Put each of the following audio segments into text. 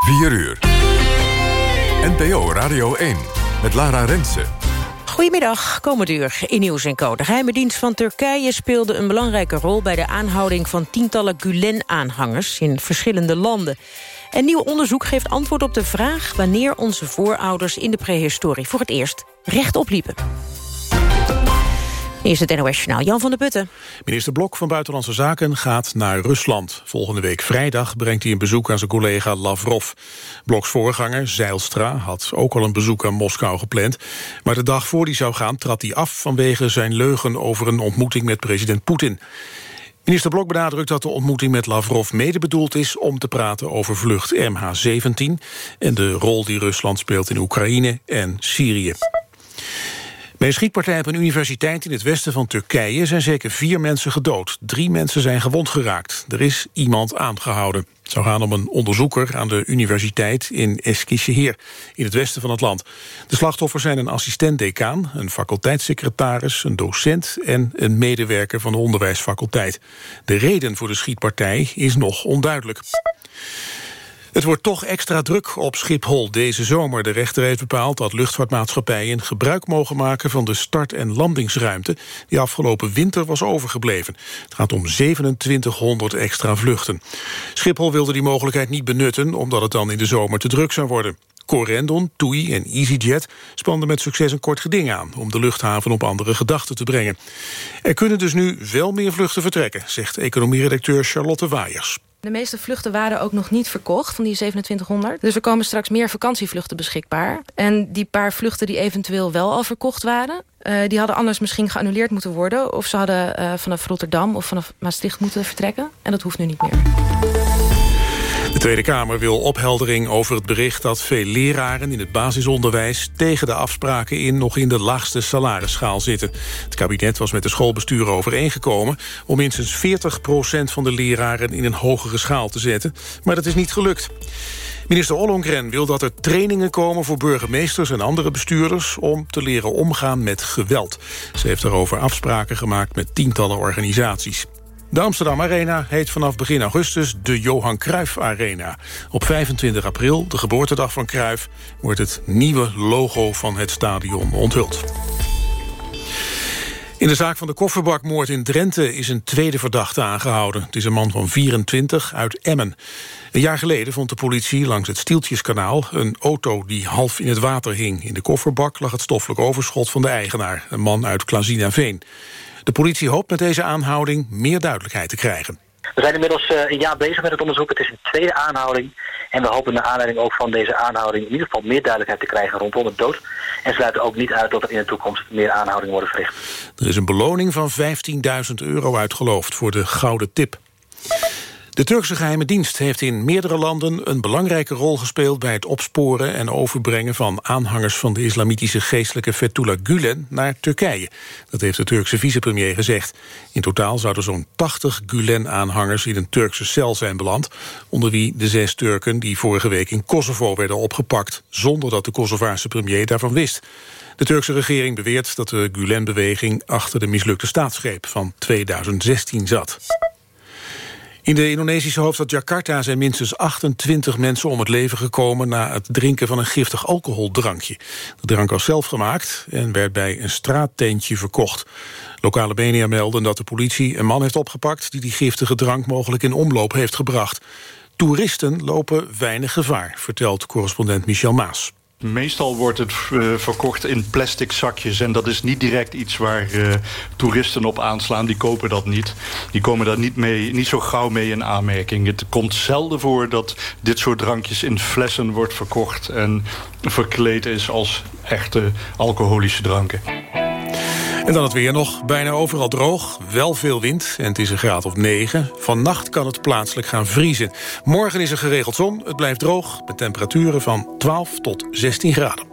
4 uur. NPO Radio 1 met Lara Rensen. Goedemiddag, komend uur in Nieuws en Co. De geheime dienst van Turkije speelde een belangrijke rol... bij de aanhouding van tientallen Gulen-aanhangers in verschillende landen. Een nieuw onderzoek geeft antwoord op de vraag... wanneer onze voorouders in de prehistorie voor het eerst rechtop liepen. Eerst het NOS Journaal, Jan van der Putten. Minister Blok van Buitenlandse Zaken gaat naar Rusland. Volgende week vrijdag brengt hij een bezoek aan zijn collega Lavrov. Bloks voorganger, Zeilstra, had ook al een bezoek aan Moskou gepland. Maar de dag voor hij zou gaan trad hij af vanwege zijn leugen... over een ontmoeting met president Poetin. Minister Blok benadrukt dat de ontmoeting met Lavrov mede bedoeld is... om te praten over vlucht MH17 en de rol die Rusland speelt in Oekraïne en Syrië. Bij een schietpartij op een universiteit in het westen van Turkije... zijn zeker vier mensen gedood. Drie mensen zijn gewond geraakt. Er is iemand aangehouden. Het zou gaan om een onderzoeker aan de universiteit in Eskişehir... in het westen van het land. De slachtoffers zijn een assistent-decaan, een faculteitssecretaris... een docent en een medewerker van de onderwijsfaculteit. De reden voor de schietpartij is nog onduidelijk. Het wordt toch extra druk op Schiphol deze zomer. De rechter heeft bepaald dat luchtvaartmaatschappijen gebruik mogen maken van de start- en landingsruimte die afgelopen winter was overgebleven. Het gaat om 2700 extra vluchten. Schiphol wilde die mogelijkheid niet benutten omdat het dan in de zomer te druk zou worden. Corendon, TUI en EasyJet spanden met succes een kort geding aan... om de luchthaven op andere gedachten te brengen. Er kunnen dus nu wel meer vluchten vertrekken... zegt economieredacteur Charlotte Waaiers. De meeste vluchten waren ook nog niet verkocht van die 2700. Dus er komen straks meer vakantievluchten beschikbaar. En die paar vluchten die eventueel wel al verkocht waren... Uh, die hadden anders misschien geannuleerd moeten worden... of ze hadden uh, vanaf Rotterdam of vanaf Maastricht moeten vertrekken. En dat hoeft nu niet meer. De Tweede Kamer wil opheldering over het bericht dat veel leraren in het basisonderwijs tegen de afspraken in nog in de laagste salarisschaal zitten. Het kabinet was met de schoolbesturen overeengekomen om minstens 40% van de leraren in een hogere schaal te zetten, maar dat is niet gelukt. Minister Ollongren wil dat er trainingen komen voor burgemeesters en andere bestuurders om te leren omgaan met geweld. Ze heeft daarover afspraken gemaakt met tientallen organisaties. De Amsterdam Arena heet vanaf begin augustus de Johan Cruijff Arena. Op 25 april, de geboortedag van Cruijff... wordt het nieuwe logo van het stadion onthuld. In de zaak van de kofferbakmoord in Drenthe is een tweede verdachte aangehouden. Het is een man van 24 uit Emmen. Een jaar geleden vond de politie langs het Stieltjeskanaal... een auto die half in het water hing. In de kofferbak lag het stoffelijk overschot van de eigenaar... een man uit Veen. De politie hoopt met deze aanhouding meer duidelijkheid te krijgen. We zijn inmiddels uh, een jaar bezig met het onderzoek. Het is een tweede aanhouding. En we hopen naar aanleiding ook van deze aanhouding... in ieder geval meer duidelijkheid te krijgen rondom het dood. En sluiten ook niet uit dat er in de toekomst meer aanhoudingen worden verricht. Er is een beloning van 15.000 euro uitgeloofd voor de Gouden Tip. De Turkse geheime dienst heeft in meerdere landen een belangrijke rol gespeeld bij het opsporen en overbrengen van aanhangers van de islamitische geestelijke Fethullah Gulen naar Turkije. Dat heeft de Turkse vicepremier gezegd. In totaal zouden zo'n 80 Gulen-aanhangers in een Turkse cel zijn beland, onder wie de zes Turken die vorige week in Kosovo werden opgepakt, zonder dat de Kosovaarse premier daarvan wist. De Turkse regering beweert dat de Gulen-beweging achter de mislukte staatsgreep van 2016 zat. In de Indonesische hoofdstad Jakarta zijn minstens 28 mensen om het leven gekomen na het drinken van een giftig alcoholdrankje. De drank was zelf gemaakt en werd bij een straattentje verkocht. Lokale media melden dat de politie een man heeft opgepakt die die giftige drank mogelijk in omloop heeft gebracht. Toeristen lopen weinig gevaar, vertelt correspondent Michel Maas. Meestal wordt het uh, verkocht in plastic zakjes. En dat is niet direct iets waar uh, toeristen op aanslaan. Die kopen dat niet. Die komen daar niet, mee, niet zo gauw mee in aanmerking. Het komt zelden voor dat dit soort drankjes in flessen wordt verkocht... en verkleed is als echte alcoholische dranken. En dan het weer nog. Bijna overal droog, wel veel wind en het is een graad of 9. Vannacht kan het plaatselijk gaan vriezen. Morgen is er geregeld zon, het blijft droog... met temperaturen van 12 tot 16 graden.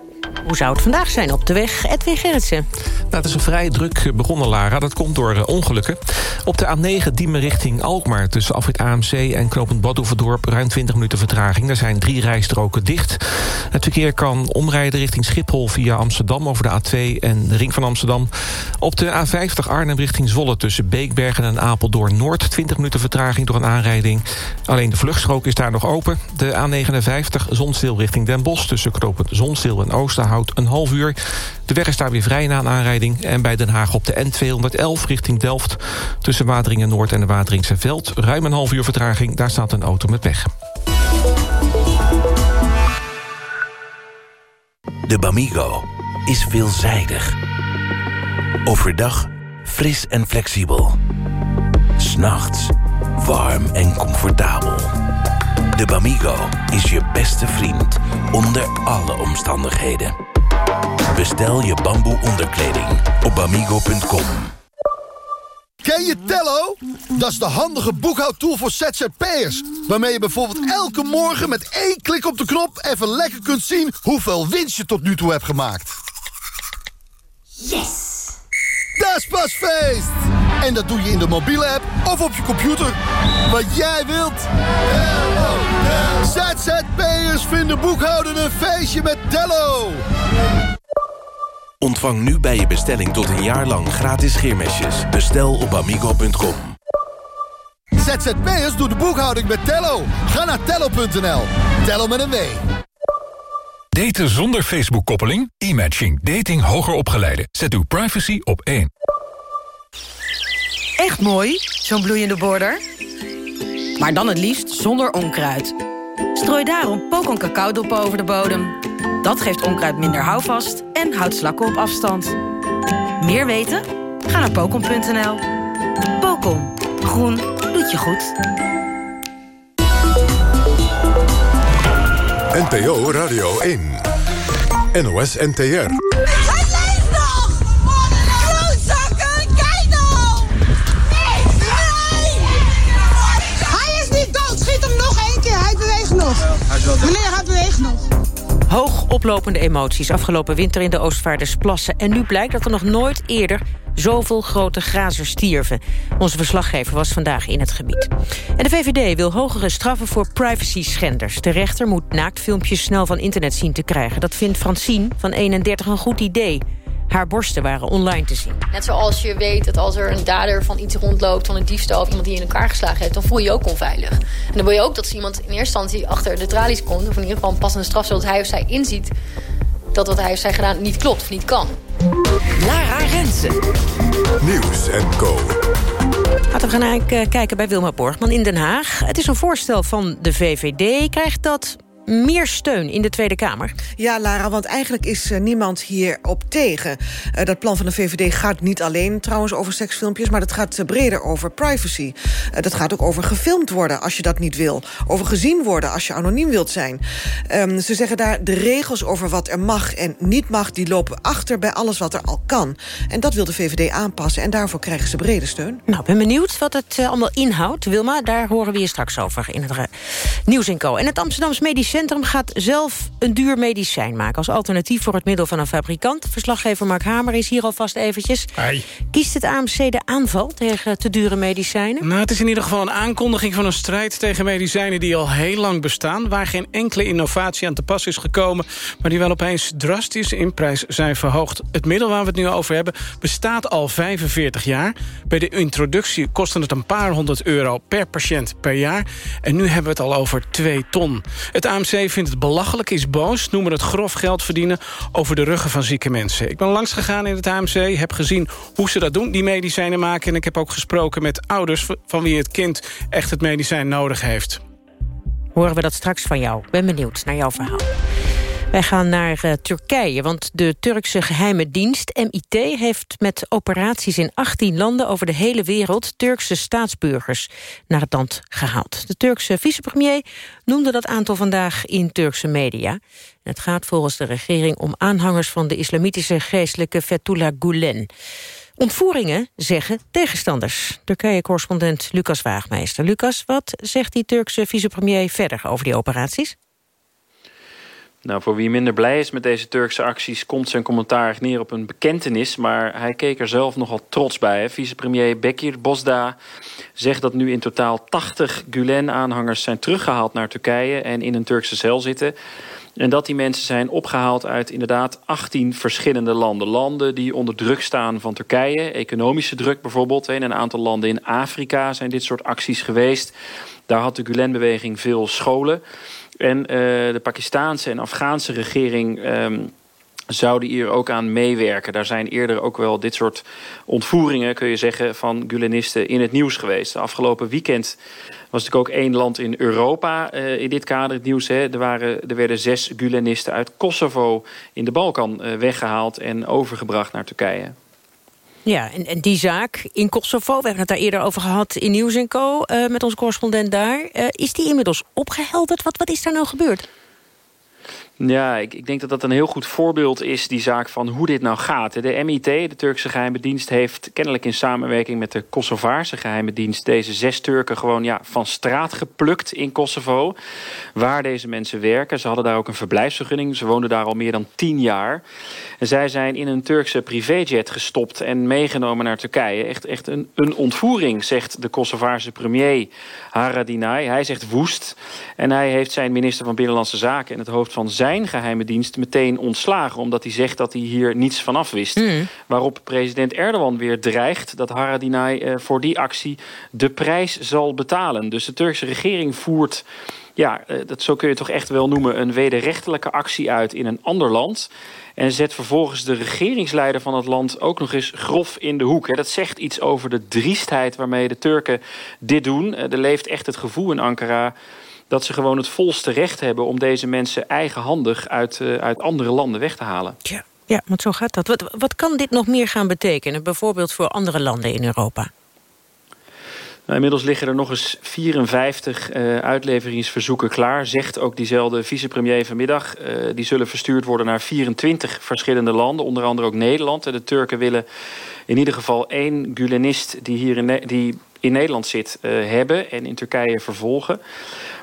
Hoe zou het vandaag zijn op de weg? Edwin Gerritsen. Nou, het is een vrij druk begonnen, Lara. Dat komt door uh, ongelukken. Op de A9 Diemen richting Alkmaar... tussen Afrit AMC en Knopend Badhoevedorp... ruim 20 minuten vertraging. Er zijn drie rijstroken dicht. Het verkeer kan omrijden richting Schiphol via Amsterdam... over de A2 en de ring van Amsterdam. Op de A50 Arnhem richting Zwolle... tussen Beekbergen en Apeldoorn-Noord... 20 minuten vertraging door een aanrijding. Alleen de vluchtstrook is daar nog open. De A59 Zonsteel richting Den Bosch... tussen Knopend Zonsteel en Oosterhout een half uur. De weg is daar weer vrij na een aanrijding. En bij Den Haag op de N211 richting Delft... tussen Wateringen Noord en de Wateringse Veld... ruim een half uur vertraging, daar staat een auto met weg. De Bamigo is veelzijdig. Overdag fris en flexibel. S'nachts warm en comfortabel. De Bamigo is je beste vriend onder alle omstandigheden. Bestel je bamboe onderkleding op bamigo.com. Ken je Tello? Dat is de handige boekhoudtool voor ZZP'ers. Waarmee je bijvoorbeeld elke morgen met één klik op de knop... even lekker kunt zien hoeveel winst je tot nu toe hebt gemaakt. Yes! Dat is pas feest! En dat doe je in de mobiele app of op je computer. Wat jij wilt. ZZP'ers vinden boekhouden een feestje met Tello. Ontvang nu bij je bestelling tot een jaar lang gratis scheermesjes. Bestel op amigo.com. ZZP'ers doen de boekhouding met Tello. Ga naar tello.nl. Tello met een W. Daten zonder Facebook-koppeling? E-matching. Dating hoger opgeleiden. Zet uw privacy op één. Echt mooi, zo'n bloeiende border. Maar dan het liefst zonder onkruid. Strooi daarom pokon cacaodop over de bodem. Dat geeft onkruid minder houvast en houdt slakken op afstand. Meer weten? Ga naar pokon.nl. Pokon. Groen doet je goed. NPO Radio 1. NOS NTR. Meneer, beweegt nog. Hoog oplopende emoties afgelopen winter in de Oostvaardersplassen. En nu blijkt dat er nog nooit eerder zoveel grote grazers stierven. Onze verslaggever was vandaag in het gebied. En de VVD wil hogere straffen voor privacy-schenders. De rechter moet naaktfilmpjes snel van internet zien te krijgen. Dat vindt Francine van 31 een goed idee. Haar borsten waren online te zien. Net zoals je weet dat als er een dader van iets rondloopt... van een diefstal of iemand die in elkaar geslagen heeft... dan voel je je ook onveilig. En dan wil je ook dat iemand in eerste instantie achter de tralies komt... of in ieder geval een passende straf, zodat hij of zij inziet... dat wat hij of zij gedaan niet klopt of niet kan. Lara Rensen. Nieuws en Co. Laten we gaan uh, kijken bij Wilma Borgman in Den Haag. Het is een voorstel van de VVD. Krijgt dat meer steun in de Tweede Kamer. Ja, Lara, want eigenlijk is uh, niemand hierop tegen. Uh, dat plan van de VVD gaat niet alleen trouwens over seksfilmpjes... maar dat gaat uh, breder over privacy. dat gaat ook over gefilmd worden als je dat niet wil. Over gezien worden als je anoniem wilt zijn. Um, ze zeggen daar de regels over wat er mag en niet mag... die lopen achter bij alles wat er al kan. En dat wil de VVD aanpassen en daarvoor krijgen ze brede steun. Nou, ben benieuwd wat het allemaal inhoudt. Wilma, daar horen we je straks over in het Nieuws en Co. En het Amsterdams Medisch Centrum gaat zelf een duur medicijn maken... als alternatief voor het middel van een fabrikant. Verslaggever Mark Hamer is hier alvast eventjes. Hi. Kiest het AMC de aanval tegen te dure medicijnen? Nou, het is in ieder geval een aankondiging van een strijd tegen medicijnen... die al heel lang bestaan, waar geen enkele innovatie aan te pas is gekomen... maar die wel opeens drastisch in prijs zijn verhoogd. Het middel waar we het nu over hebben bestaat al 45 jaar. Bij de introductie kostte het een paar honderd euro per patiënt per jaar. En nu hebben we het al over 2 ton. Het AMC vindt het belachelijk, is boos... noemen het grof geld verdienen over de ruggen van zieke mensen. Ik ben langs gegaan in het AMC, heb gezien hoe ze dat doen, die medicijnen maken... en ik heb ook gesproken met ouders van wie het kind echt het medicijn nodig heeft. Horen we dat straks van jou. Ben benieuwd naar jouw verhaal. Wij gaan naar uh, Turkije, want de Turkse geheime dienst MIT... heeft met operaties in 18 landen over de hele wereld... Turkse staatsburgers naar het land gehaald. De Turkse vicepremier noemde dat aantal vandaag in Turkse media. Het gaat volgens de regering om aanhangers van de islamitische geestelijke Fethullah Gulen. Ontvoeringen zeggen tegenstanders. Turkije-correspondent Lucas Waagmeester. Lucas, wat zegt die Turkse vicepremier verder over die operaties? Nou, voor wie minder blij is met deze Turkse acties... komt zijn commentaar neer op een bekentenis... maar hij keek er zelf nogal trots bij. Vicepremier Bekir Bosda zegt dat nu in totaal 80 Gulen-aanhangers... zijn teruggehaald naar Turkije en in een Turkse cel zitten... En dat die mensen zijn opgehaald uit inderdaad 18 verschillende landen. Landen die onder druk staan van Turkije. Economische druk bijvoorbeeld. In een aantal landen in Afrika zijn dit soort acties geweest. Daar had de Gulen-beweging veel scholen. En uh, de Pakistaanse en Afghaanse regering... Um, zouden hier ook aan meewerken. Daar zijn eerder ook wel dit soort ontvoeringen, kun je zeggen, van Gulenisten in het nieuws geweest. Afgelopen weekend was natuurlijk ook één land in Europa uh, in dit kader het nieuws. Hè. Er, waren, er werden zes Gulenisten uit Kosovo in de Balkan uh, weggehaald en overgebracht naar Turkije. Ja, en, en, die zaak in Kosovo, we hebben het daar eerder over gehad in Nieuws Co. Uh, met onze correspondent daar. is die inmiddels opgehelderd? Wat, wat is daar nou gebeurd? Ja, ik, ik, denk dat dat een heel goed voorbeeld is, die zaak van hoe dit nou gaat. De MIT, de Turkse geheime dienst, heeft kennelijk in samenwerking met de Kosovaarse geheime dienst deze zes Turken gewoon ja, van straat geplukt in Kosovo. Waar deze mensen werken. Ze hadden daar ook een verblijfsvergunning. Ze woonden daar al meer dan tien jaar. En zij zijn in een Turkse privéjet gestopt en meegenomen naar Turkije. Echt, echt een, een ontvoering, zegt de Kosovaarse premier Haradinaj. Hij zegt woest. En hij heeft zijn minister van Binnenlandse Zaken en het hoofd van zijn zijn geheime dienst meteen ontslagen... omdat hij zegt dat hij hier niets van af wist. Mm. Waarop president Erdogan weer dreigt dat Haradinaj eh, voor die actie de prijs zal betalen. Dus de Turkse regering voert ja, eh, dat, zo kun je toch echt wel noemen... een wederrechtelijke actie uit in een ander land... en zet vervolgens de regeringsleider van het land ook nog eens grof in de hoek. Dat zegt iets over de driestheid waarmee de Turken dit doen. Eh, er leeft echt het gevoel in Ankara dat ze gewoon het volste recht hebben... om deze mensen eigenhandig uit, uh, uit andere landen weg te halen. Ja, ja want zo gaat dat. Wat, wat kan dit nog meer gaan betekenen? Bijvoorbeeld voor andere landen in Europa? Nou, inmiddels liggen er nog eens 54 uh, uitleveringsverzoeken klaar. Zegt ook diezelfde vicepremier vanmiddag. Uh, die zullen verstuurd worden naar 24 verschillende landen. Onder andere ook Nederland. En de Turken willen in ieder geval één Gulenist die hier in, die in Nederland zit... Uh, hebben en in Turkije vervolgen.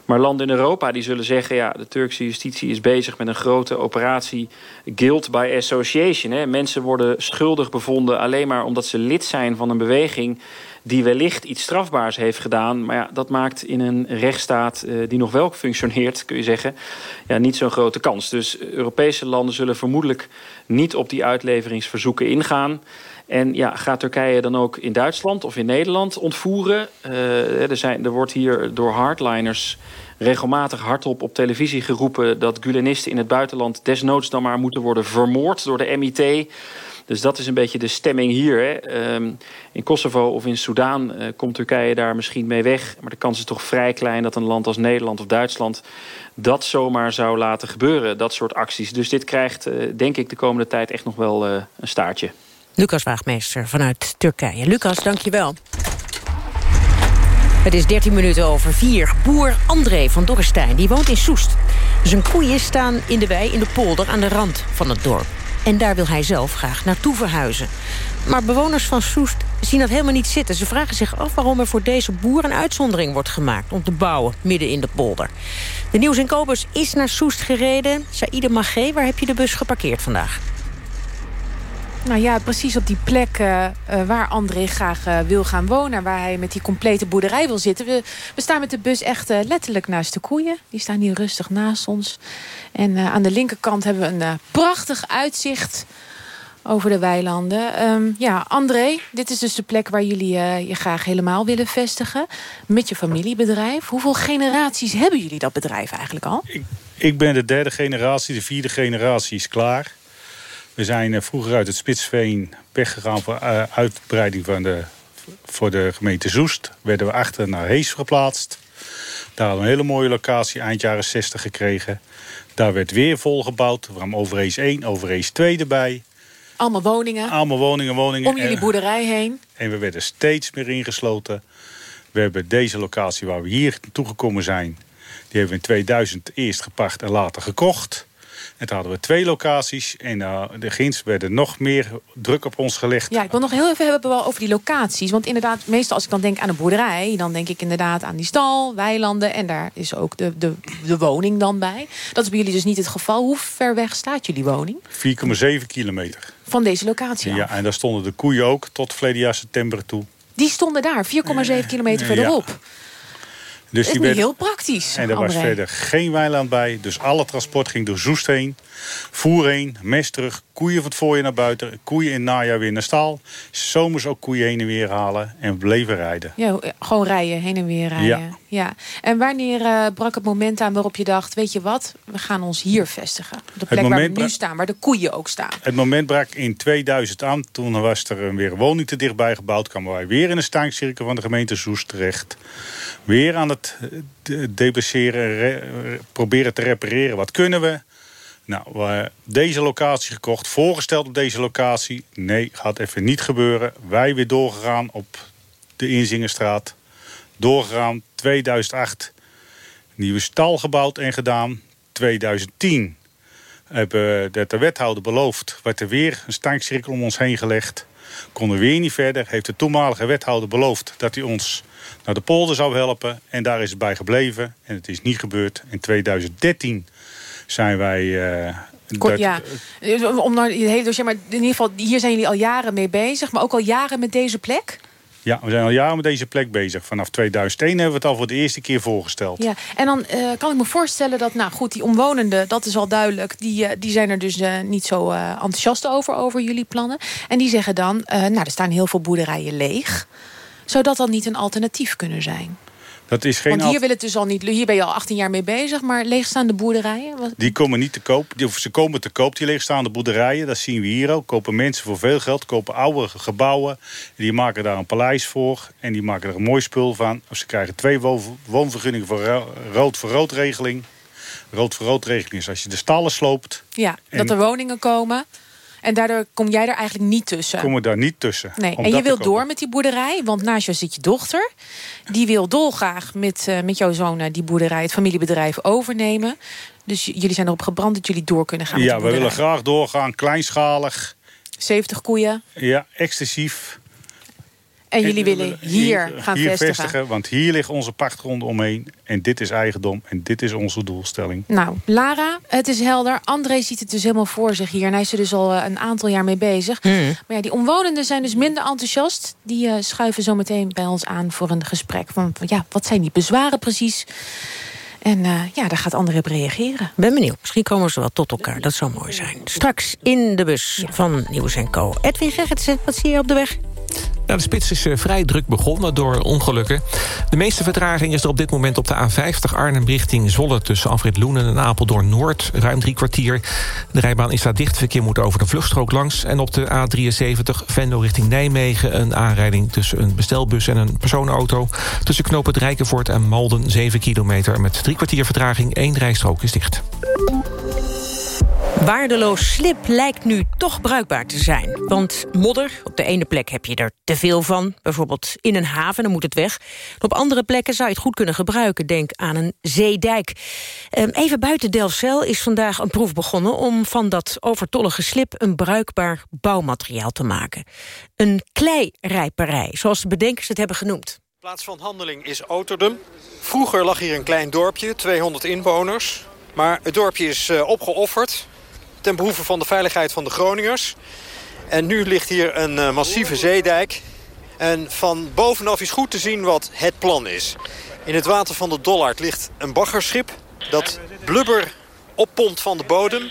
Maar landen in Europa die zullen zeggen... ja, de Turkse justitie is bezig met een grote operatie... guilt by association. Hè. Mensen worden schuldig bevonden alleen maar omdat ze lid zijn van een beweging... die wellicht iets strafbaars heeft gedaan. Maar ja, dat maakt in een rechtsstaat uh, die nog wel functioneert... kun je zeggen, ja, niet zo'n grote kans. Dus Europese landen zullen vermoedelijk niet op die uitleveringsverzoeken ingaan... En ja, gaat Turkije dan ook in Duitsland of in Nederland ontvoeren? Uh, er, zijn, er wordt hier door hardliners regelmatig hardop op televisie geroepen... dat Gulenisten in het buitenland desnoods dan maar moeten worden vermoord door de MIT... Dus dat is een beetje de stemming hier. Hè. Um, in Kosovo of in Soudaan uh, komt Turkije daar misschien mee weg. Maar de kans is toch vrij klein dat een land als Nederland of Duitsland... dat zomaar zou laten gebeuren, dat soort acties. Dus dit krijgt, uh, denk ik, de komende tijd echt nog wel een staartje. Lucas Waagmeester vanuit Turkije. Lucas, dank je wel. Het is 13 minuten over 4. Boer André van Dorrestein, die woont in Soest. Zijn koeien staan in de wei in de polder aan de rand van het dorp. En daar wil hij zelf graag naartoe verhuizen. Maar bewoners van Soest zien dat helemaal niet zitten. Ze vragen zich af waarom er voor deze boer een uitzondering wordt gemaakt... om te bouwen midden in de polder. De Nieuws in Kobus is naar Soest gereden. Saïde Magé, waar heb je de bus geparkeerd vandaag? Nou ja, precies op die plek uh, waar André graag uh, wil gaan wonen... waar hij met die complete boerderij wil zitten. We, staan met de bus echt letterlijk naast de koeien. Die staan hier rustig naast ons. En aan de linkerkant hebben we een prachtig uitzicht over de weilanden. Um, ja, André, dit is dus de plek waar jullie je graag helemaal willen vestigen. Met je familiebedrijf. Hoeveel generaties hebben jullie dat bedrijf eigenlijk al? Ik, ik ben de derde generatie, de vierde generatie is klaar... We zijn vroeger uit het Spitsveen weggegaan voor uh, uitbreiding van de, voor de gemeente Zoest. Werden we achter naar Hees verplaatst. Daar hadden we een hele mooie locatie eind jaren 60 gekregen. Daar werd weer volgebouwd. We kwamen Overhees 1, Overhees 2 erbij. Allemaal woningen? Allemaal woningen, woningen. Om jullie boerderij heen? En we werden steeds meer ingesloten. We hebben deze locatie waar we hier toegekomen zijn... die hebben we in 2000 eerst gepacht en later gekocht. En toen hadden we twee locaties. En uh, de ginds werden nog meer druk op ons gelegd. Ja, ik wil nog heel even hebben over die locaties. Want inderdaad, meestal als ik dan denk aan een boerderij... dan denk ik inderdaad aan die stal, weilanden... en daar is ook de, de, de woning dan bij. Dat is bij jullie dus niet het geval. Hoe ver weg staat jullie woning? 4,7 kilometer. Van deze locatie af? Ja, en daar stonden de koeien ook tot verleden jaar september toe. Die stonden daar, 4,7 kilometer verderop. Ja. Dus dat is heel praktisch. En er was verder geen weiland bij. Dus alle transport ging door Zoest heen. Voer heen, mes terug, koeien van het voorjaar naar buiten. Koeien in het najaar weer naar staal. Zomers ook koeien heen en weer halen. En bleven rijden. Ja, gewoon rijden, heen en weer rijden. Ja. ja. En wanneer uh, brak het moment aan waarop je dacht... weet je wat, we gaan ons hier vestigen. Op de plek waar we nu staan, waar de koeien ook staan. Het moment brak in 2000 aan. Toen was er weer een woning te dichtbij gebouwd. kwamen wij weer in een staankcirkel van de gemeente Zoest terecht. Weer aan het debasseren, proberen te repareren. Wat kunnen we? Nou, deze locatie gekocht, voorgesteld op deze locatie. Nee, gaat even niet gebeuren. Wij weer doorgegaan op de Inzingerstraat. Doorgegaan, 2008. Nieuwe stal gebouwd en gedaan. 2010 hebben de, de wethouder beloofd. Werd er weer een stankcirkel om ons heen gelegd. Konden weer niet verder. Heeft de toenmalige wethouder beloofd dat hij ons naar de polder zou helpen. En daar is het bij gebleven. En het is niet gebeurd. In 2013 zijn wij... Uh, Kort, ja. Om naar het hele dossier, maar in ieder geval, hier zijn jullie al jaren mee bezig, maar ook al jaren met deze plek? Ja, we zijn al jaren met deze plek bezig. Vanaf 2001 hebben we het al voor de eerste keer voorgesteld. Ja, en dan uh, kan ik me voorstellen dat, nou goed, die omwonenden, dat is al duidelijk, die, uh, die zijn er dus uh, niet zo enthousiast over, over jullie plannen. En die zeggen dan, nou, er staan heel veel boerderijen leeg. Zou dat dan niet een alternatief kunnen zijn? Dat is geen Want hier, wil het dus al niet, hier ben je al 18 jaar mee bezig, maar leegstaande boerderijen? Wat? Die komen niet te koop. Die, ze komen te koop, die leegstaande boerderijen. Dat zien we hier ook. Kopen mensen voor veel geld, kopen oude gebouwen. Die maken daar een paleis voor en die maken er een mooi spul van. Of ze krijgen twee woonvergunningen voor rood voor rood regeling. Rood voor rood regeling is als je de stallen sloopt. Ja, dat er woningen komen. En daardoor kom jij er eigenlijk niet tussen. Kom daar niet tussen. Nee. En je wilt door met die boerderij, want naast jou zit je dochter. Die wil dolgraag met, uh, met jouw zoon die boerderij, het familiebedrijf, overnemen. Dus jullie zijn erop gebrand dat jullie door kunnen gaan Ja, we willen graag doorgaan, kleinschalig. 70 koeien. Ja, excessief. En jullie willen hier, gaan hier vestigen. vestigen. Want hier liggen onze pachtgronden omheen. En dit is eigendom. En dit is onze doelstelling. Nou, Lara, het is helder. André ziet het dus helemaal voor zich hier. En hij is er dus al een aantal jaar mee bezig. Hmm. Maar ja, die omwonenden zijn dus minder enthousiast. Die uh, schuiven zo meteen bij ons aan voor een gesprek. Van, ja, wat zijn die bezwaren precies? En uh, ja, daar gaat André op reageren. Ben benieuwd. Misschien komen ze wel tot elkaar. Dat zou mooi zijn. Straks in de bus ja. van Nieuws Co. Edwin Gerritsen, wat zie je op de weg? Nou, de spits is uh, vrij druk begonnen door ongelukken. De meeste vertraging is er op dit moment op de A50 Arnhem richting Zwolle... tussen Afrit Loenen en Apeldoorn Noord, ruim drie kwartier. De rijbaan is daar dicht, verkeer moet over de vluchtstrook langs. En op de A73 Venlo richting Nijmegen... een aanrijding tussen een bestelbus en een personenauto. Tussen knopen het Rijkenvoort en Malden 7 kilometer... met drie kwartier vertraging, één rijstrook is dicht. Waardeloos slip lijkt nu toch bruikbaar te zijn. Want modder, op de ene plek heb je er te veel van. Bijvoorbeeld in een haven, dan moet het weg. Op andere plekken zou je het goed kunnen gebruiken. Denk aan een zeedijk. Even buiten Delfzijl is vandaag een proef begonnen... om van dat overtollige slip een bruikbaar bouwmateriaal te maken. Een kleirijperij, zoals de bedenkers het hebben genoemd. Plaats van handeling is Oterdum. Vroeger lag hier een klein dorpje, 200 inwoners. Maar het dorpje is uh, opgeofferd ten behoeve van de veiligheid van de Groningers. En nu ligt hier een uh, massieve zeedijk. En van bovenaf is goed te zien wat het plan is. In het water van de Dollard ligt een baggerschip dat blubber oppompt van de bodem.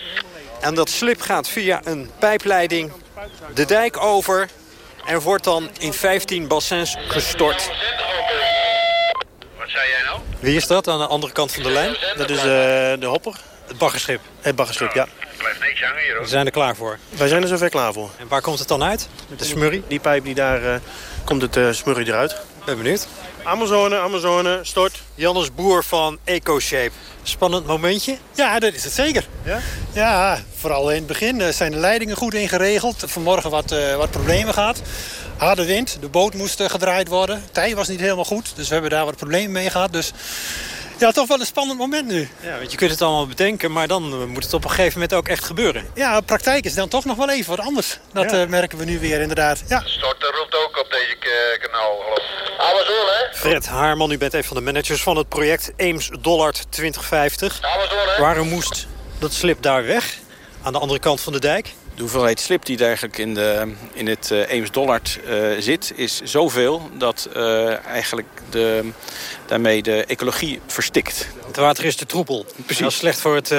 En dat slip gaat via een pijpleiding de dijk over... en wordt dan in 15 bassins gestort. Wat zei jij nou? Wie is dat aan de andere kant van de lijn? Dat is uh, de hopper. Het baggerschip? Het baggerschip, ja. blijft niks hangen hier, hoor. We zijn er klaar voor. Wij zijn er zover klaar voor. En waar komt het dan uit? De smurrie? Die pijp die daar uh, komt het uh, smurrie eruit. Ben benieuwd. Amazone, Amazone, stort. Jannes Boer van EcoShape. Spannend momentje? Ja, dat is het zeker. Ja, ja vooral in het begin zijn de leidingen goed ingeregeld. Vanmorgen wat, uh, wat problemen gehad. Harde wind, de boot moest gedraaid worden. Tij was niet helemaal goed, dus we hebben daar wat problemen mee gehad. Dus Ja, toch wel een spannend moment nu. Ja, want je kunt het allemaal bedenken, maar dan eh, moet het op een gegeven moment ook echt gebeuren. Ja, praktijk is dan toch nog wel even wat anders. Dat Ja. eh, merken we nu weer inderdaad. Ja. Storten roept ook op deze eh, kanaal. Amazon, hè? Fred Haarman, u bent een van de managers van het project Eems Dollard 2050. Waarom moest dat slip daar weg, aan de andere kant van de dijk? De hoeveelheid slip die eigenlijk in, de, in het eh, Eems Dollard eh, zit, is zoveel dat eh, eigenlijk de, daarmee de ecologie verstikt. Het water is te troebel. Precies. Dat is slecht voor het,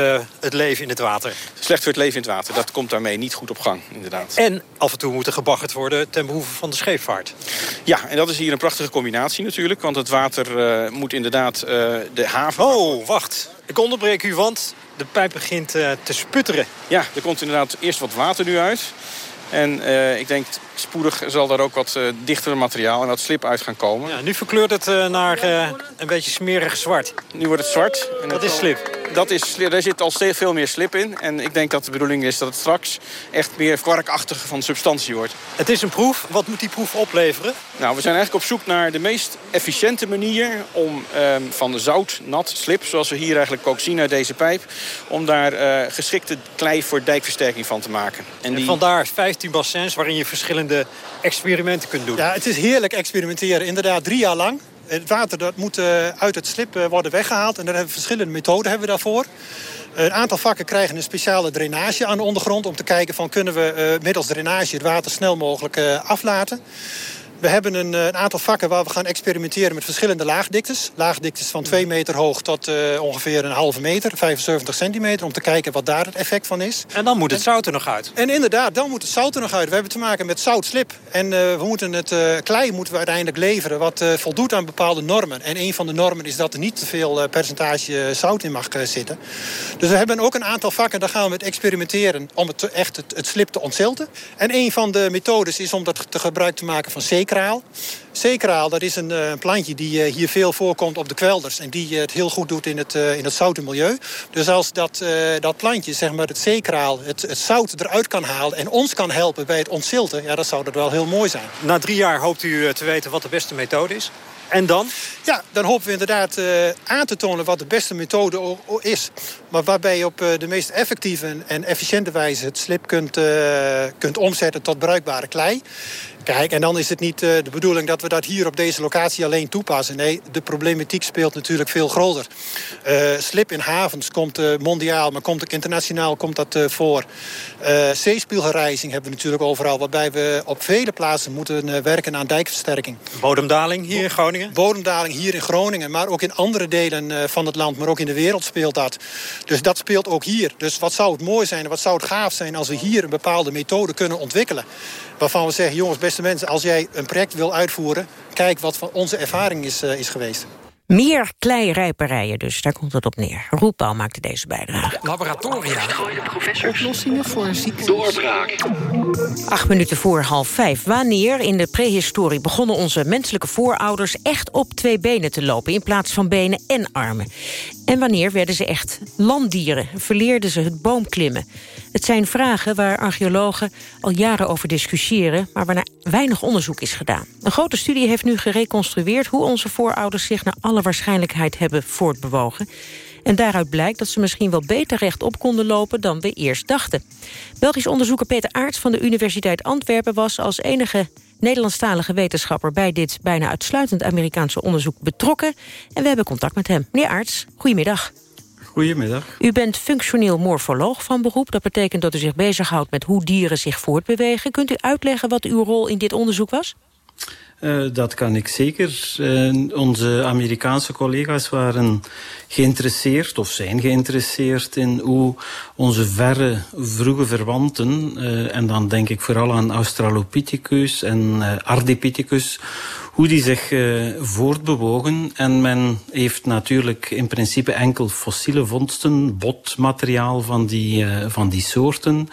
het leven in het water. Slecht voor het leven in het water. Dat komt daarmee niet goed op gang, inderdaad. En af en toe moet er gebaggerd worden ten behoeve van de scheepvaart. Ja, en dat is hier een prachtige combinatie natuurlijk. Want het water moet inderdaad de haven... Oh, wacht. Ik onderbreek u, want de pijp begint eh, te sputteren. Ja, er komt inderdaad eerst wat water nu uit. En eh, ik denk spoedig zal daar ook wat eh, dichter materiaal en wat slip uit gaan komen. Ja, nu verkleurt het eh, naar eh, een beetje smerig zwart. Nu wordt het zwart. En Dat is slip. Dat is, daar zit al steeds veel meer slip in. En ik denk dat de bedoeling is dat het straks echt meer kwarkachtig van substantie wordt. Het is een proef. Wat moet die proef opleveren? Nou, we zijn eigenlijk op zoek naar de meest efficiënte manier om ehm, van de zout, nat, slip, zoals we hier eigenlijk ook zien uit deze pijp, om daar geschikte klei voor dijkversterking van te maken. En vandaar 15 bassins waarin je verschillende experimenten kunt doen. Ja, het is heerlijk experimenteren. Inderdaad, drie jaar lang. Het water dat moet eh, uit het slip eh, worden weggehaald. En daar hebben we verschillende methoden hebben we daarvoor. Een aantal vakken krijgen een speciale drainage aan de ondergrond... om te kijken van kunnen we eh, middels drainage het water snel mogelijk aflaten. We hebben een, eh, een aantal vakken waar we gaan experimenteren met verschillende laagdiktes. Laagdiktes van 2 meter hoog tot eh, ongeveer een halve meter, 75 centimeter... om te kijken wat daar het effect van is. En dan moet het zout er nog uit. En inderdaad, dan moet het zout er nog uit. We hebben te maken met zoutslip. En eh, we moeten het klei moeten we uiteindelijk leveren wat voldoet aan bepaalde normen. En een van de normen is dat er niet te veel percentage zout in mag zitten. Dus we hebben ook een aantal vakken, daar gaan we met experimenteren om het echt het, het slip te ontzilten. En een van de methodes is om dat te gebruik te maken van zeekraal. Zeekraal, dat is een eh, plantje die eh, hier veel voorkomt op de kwelders. En die eh, het heel goed doet in het, in het zoute milieu. Dus als dat, dat plantje, zeg maar het zeekraal, het, het zout eruit kan halen... en ons kan helpen bij het ontzilten, ja, dat zou dat wel heel mooi zijn. Na drie jaar hoopt u te weten wat de beste methode is. En dan? Ja, dan hopen we inderdaad aan te tonen wat de beste methode is. Maar waarbij je op de meest effectieve en- efficiënte wijze het slip kunt, kunt omzetten tot bruikbare klei. Kijk, en dan is het niet eh, de bedoeling dat we dat hier op deze locatie alleen toepassen. Nee, de problematiek speelt natuurlijk veel groter. Eh, slip in havens komt eh, mondiaal, maar komt ook internationaal komt dat, voor. Zeespiegelrijzing hebben we natuurlijk overal... waarbij we op vele plaatsen moeten werken aan dijkversterking. Bodemdaling hier in Groningen? Bodemdaling hier in Groningen, maar ook in andere delen van het land... maar ook in de wereld speelt dat. Dus dat speelt ook hier. Dus wat zou het mooi zijn en wat zou het gaaf zijn... als we hier een bepaalde methode kunnen ontwikkelen... waarvan we zeggen, jongens, beste mensen... als jij een project wil uitvoeren... kijk wat van onze ervaring is, eh, is geweest. Meer kleirijperijen dus, daar komt het op neer. Roepbouw maakte deze bijdrage. Laboratoria. Oplossingen voor ziektes. Doorbraak. Acht minuten voor half vijf. Wanneer in de prehistorie begonnen onze menselijke voorouders... echt op twee benen te lopen in plaats van benen en armen? En wanneer werden ze echt landdieren? Verleerden ze het boomklimmen? Het zijn vragen waar archeologen al jaren over discussiëren... maar waarna weinig onderzoek is gedaan. Een grote studie heeft nu gereconstrueerd... hoe onze voorouders zich naar alle waarschijnlijkheid hebben voortbewogen. En daaruit blijkt dat ze misschien wel beter rechtop konden lopen dan we eerst dachten. Belgisch onderzoeker Peter Aarts van de Universiteit Antwerpen was als enige Nederlandstalige wetenschapper bij dit bijna uitsluitend Amerikaanse onderzoek betrokken. En we hebben contact met hem. Meneer Aarts, goedemiddag. Goedemiddag. U bent functioneel morfoloog van beroep. Dat betekent dat u zich bezighoudt met hoe dieren zich voortbewegen. Kunt u uitleggen wat uw rol in dit onderzoek was? Uh, dat kan ik zeker. Onze Amerikaanse collega's waren geïnteresseerd of zijn geïnteresseerd in hoe onze verre vroege verwanten, uh, en dan denk ik vooral aan Australopithecus en Ardipithecus, hoe die zich voortbewogen. En men heeft natuurlijk in principe enkel fossiele vondsten, botmateriaal van die, van die soorten.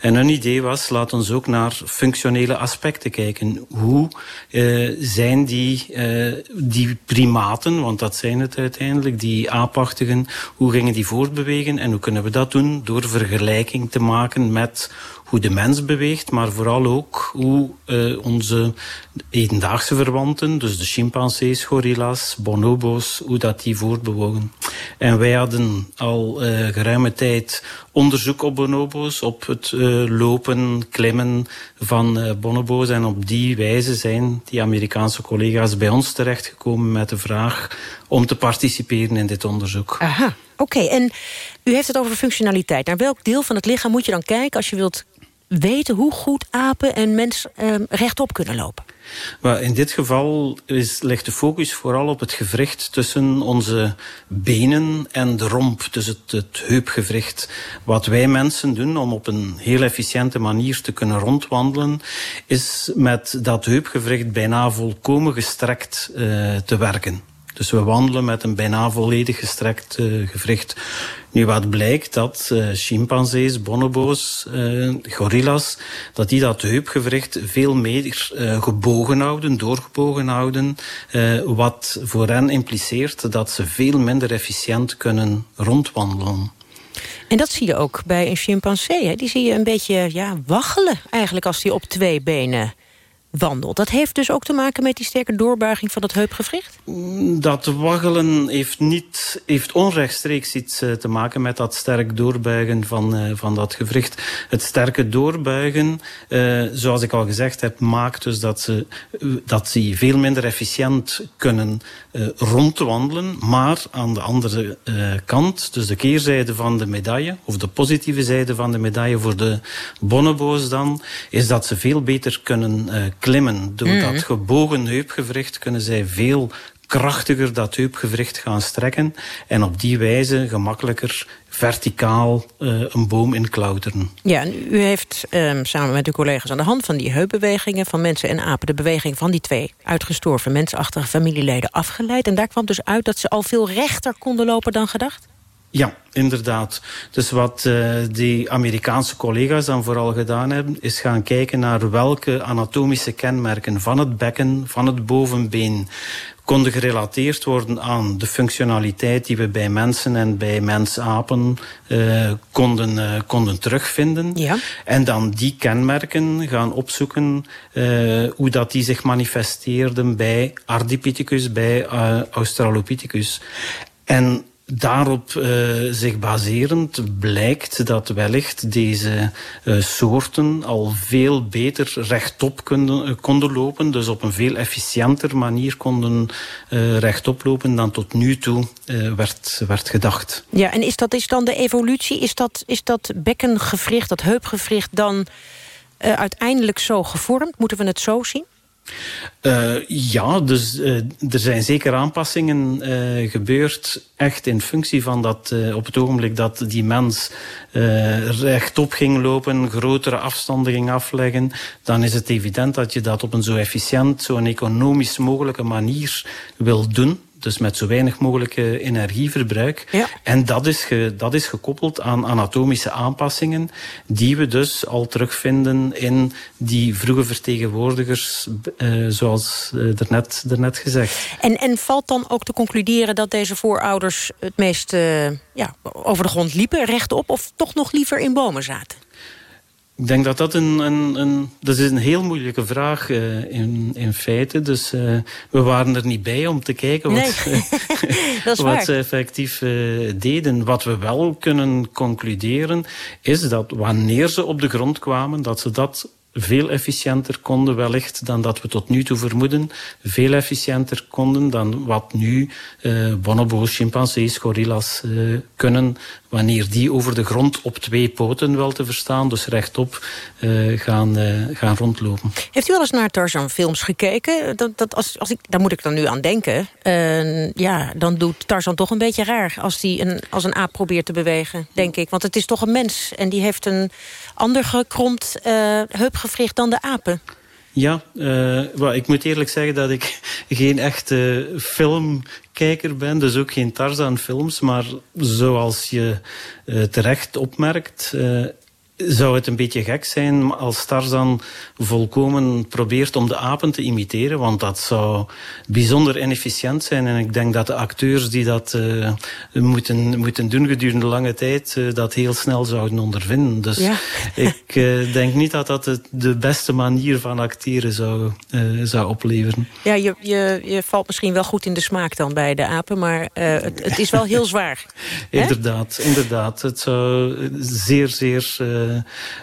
En hun idee was, laat ons ook naar functionele aspecten kijken. Hoe uh, zijn die, uh, die primaten, want dat zijn het uiteindelijk, die aapachtigen, hoe gingen die voortbewegen en hoe kunnen we dat doen? Door vergelijking te maken met hoe de mens beweegt, maar vooral ook hoe uh, onze hedendaagse verwanten dus de chimpansees, gorilla's, bonobo's, hoe dat die voortbewogen. En wij hadden al uh, geruime tijd onderzoek op bonobo's, op het uh, lopen, klimmen van bonobo's. En op die wijze zijn die Amerikaanse collega's bij ons terechtgekomen met de vraag om te participeren in dit onderzoek. Aha, oké. En u heeft het over functionaliteit. Naar welk deel van het lichaam moet je dan kijken als je wilt weten hoe goed apen en mens uh, rechtop kunnen lopen? In dit geval is, ligt de focus vooral op het gewricht tussen onze benen en de romp, dus het, het heupgewricht. Wat wij mensen doen om op een heel efficiënte manier te kunnen rondwandelen, is met dat heupgewricht bijna volkomen gestrekt uh, te werken. Dus we wandelen met een bijna volledig gestrekt uh, gewricht. Nu wat blijkt dat uh, chimpansees, bonobo's, uh, gorillas, dat die dat heupgewricht veel meer gebogen houden, doorgebogen houden, wat voor hen impliceert dat ze veel minder efficiënt kunnen rondwandelen. En dat zie je ook bij een chimpansee. Hè? Die zie je een beetje ja, waggelen eigenlijk als die op twee benen wandelt. Dat heeft dus ook te maken met die sterke doorbuiging van het heupgewricht? Dat waggelen heeft, niet, heeft onrechtstreeks iets uh, te maken met dat sterk doorbuigen van, uh, van dat gewricht. Het sterke doorbuigen, uh, zoals ik al gezegd heb, maakt dus dat ze, dat ze veel minder efficiënt kunnen rondwandelen. Maar aan de andere kant, dus de keerzijde van de medaille, of de positieve zijde van de medaille voor de bonobo's dan, is dat ze veel beter kunnen klimmen. Door mm. dat gebogen heupgewricht kunnen zij veel krachtiger dat heupgewricht gaan strekken en op die wijze gemakkelijker verticaal uh, een boom inklauteren. Ja, en u heeft um, samen met uw collega's aan de hand van die heupbewegingen van mensen en apen de beweging van die twee uitgestorven mensachtige familieleden afgeleid. En daar kwam dus uit dat ze al veel rechter konden lopen dan gedacht? Ja, inderdaad. Dus wat uh, die Amerikaanse collega's dan vooral gedaan hebben... is gaan kijken naar welke anatomische kenmerken van het bekken, van het bovenbeen... konden gerelateerd worden aan de functionaliteit die we bij mensen en bij mensapen uh, konden, uh, konden terugvinden. Ja. En dan die kenmerken gaan opzoeken hoe dat die zich manifesteerden bij Ardipithecus, bij Australopithecus. En Daarop uh, zich baserend blijkt dat wellicht deze uh, soorten al veel beter rechtop konden, uh, konden lopen. Dus op een veel efficiënter manier konden rechtop lopen dan tot nu toe werd, werd gedacht. Ja, en is dat is dan de evolutie? Is dat, is dat bekkengewricht, dat heupgewricht dan uiteindelijk zo gevormd? Moeten we het zo zien? Uh, ja, dus uh, er zijn zeker aanpassingen uh, gebeurd, echt in functie van dat op het ogenblik dat die mens rechtop ging lopen, grotere afstanden ging afleggen, dan is het evident dat je dat op een zo efficiënt, zo economisch mogelijke manier wil doen dus met zo weinig mogelijk energieverbruik. Ja. En dat is, ge, dat is gekoppeld aan anatomische aanpassingen, die we dus al terugvinden in die vroege vertegenwoordigers, uh, zoals uh, daarnet, daarnet gezegd. En, en valt dan ook te concluderen dat deze voorouders het meest uh, ja, over de grond liepen, rechtop, of toch nog liever in bomen zaten? Ik denk dat dat een, een, een, dat is een heel moeilijke vraag uh, in, in feite. Dus uh, we waren er niet bij om te kijken wat, nee. wat ze effectief uh, deden. Wat we wel kunnen concluderen is dat wanneer ze op de grond kwamen, dat ze dat veel efficiënter konden wellicht dan dat we tot nu toe vermoeden. Veel efficiënter konden dan wat nu uh, bonobo's, chimpansees, gorillas uh, kunnen wanneer die over de grond op twee poten wel te verstaan, dus rechtop uh, gaan, gaan rondlopen. Heeft u wel eens naar Tarzan films gekeken? Dat, dat als, als ik, daar moet ik dan nu aan denken. ja, dan doet Tarzan toch een beetje raar als hij een, als een aap probeert te bewegen, denk ik. Want het is toch een mens en die heeft een ander gekromd heupgewricht dan de apen. Ja, uh, ik moet eerlijk zeggen dat ik geen echte filmkijker ben. Dus ook geen Tarzan films. Maar zoals je uh, terecht opmerkt... Uh, zou het een beetje gek zijn als Tarzan volkomen probeert om de apen te imiteren, want dat zou bijzonder inefficiënt zijn. En ik denk dat de acteurs die dat uh, moeten, moeten doen gedurende lange tijd, uh, dat heel snel zouden ondervinden. Dus ja. ik uh, denk niet dat dat de beste manier van acteren zou, zou opleveren. Ja, je, je, je valt misschien wel goed in de smaak dan bij de apen, maar het, het, is wel heel zwaar. inderdaad, inderdaad. Het zou zeer, zeer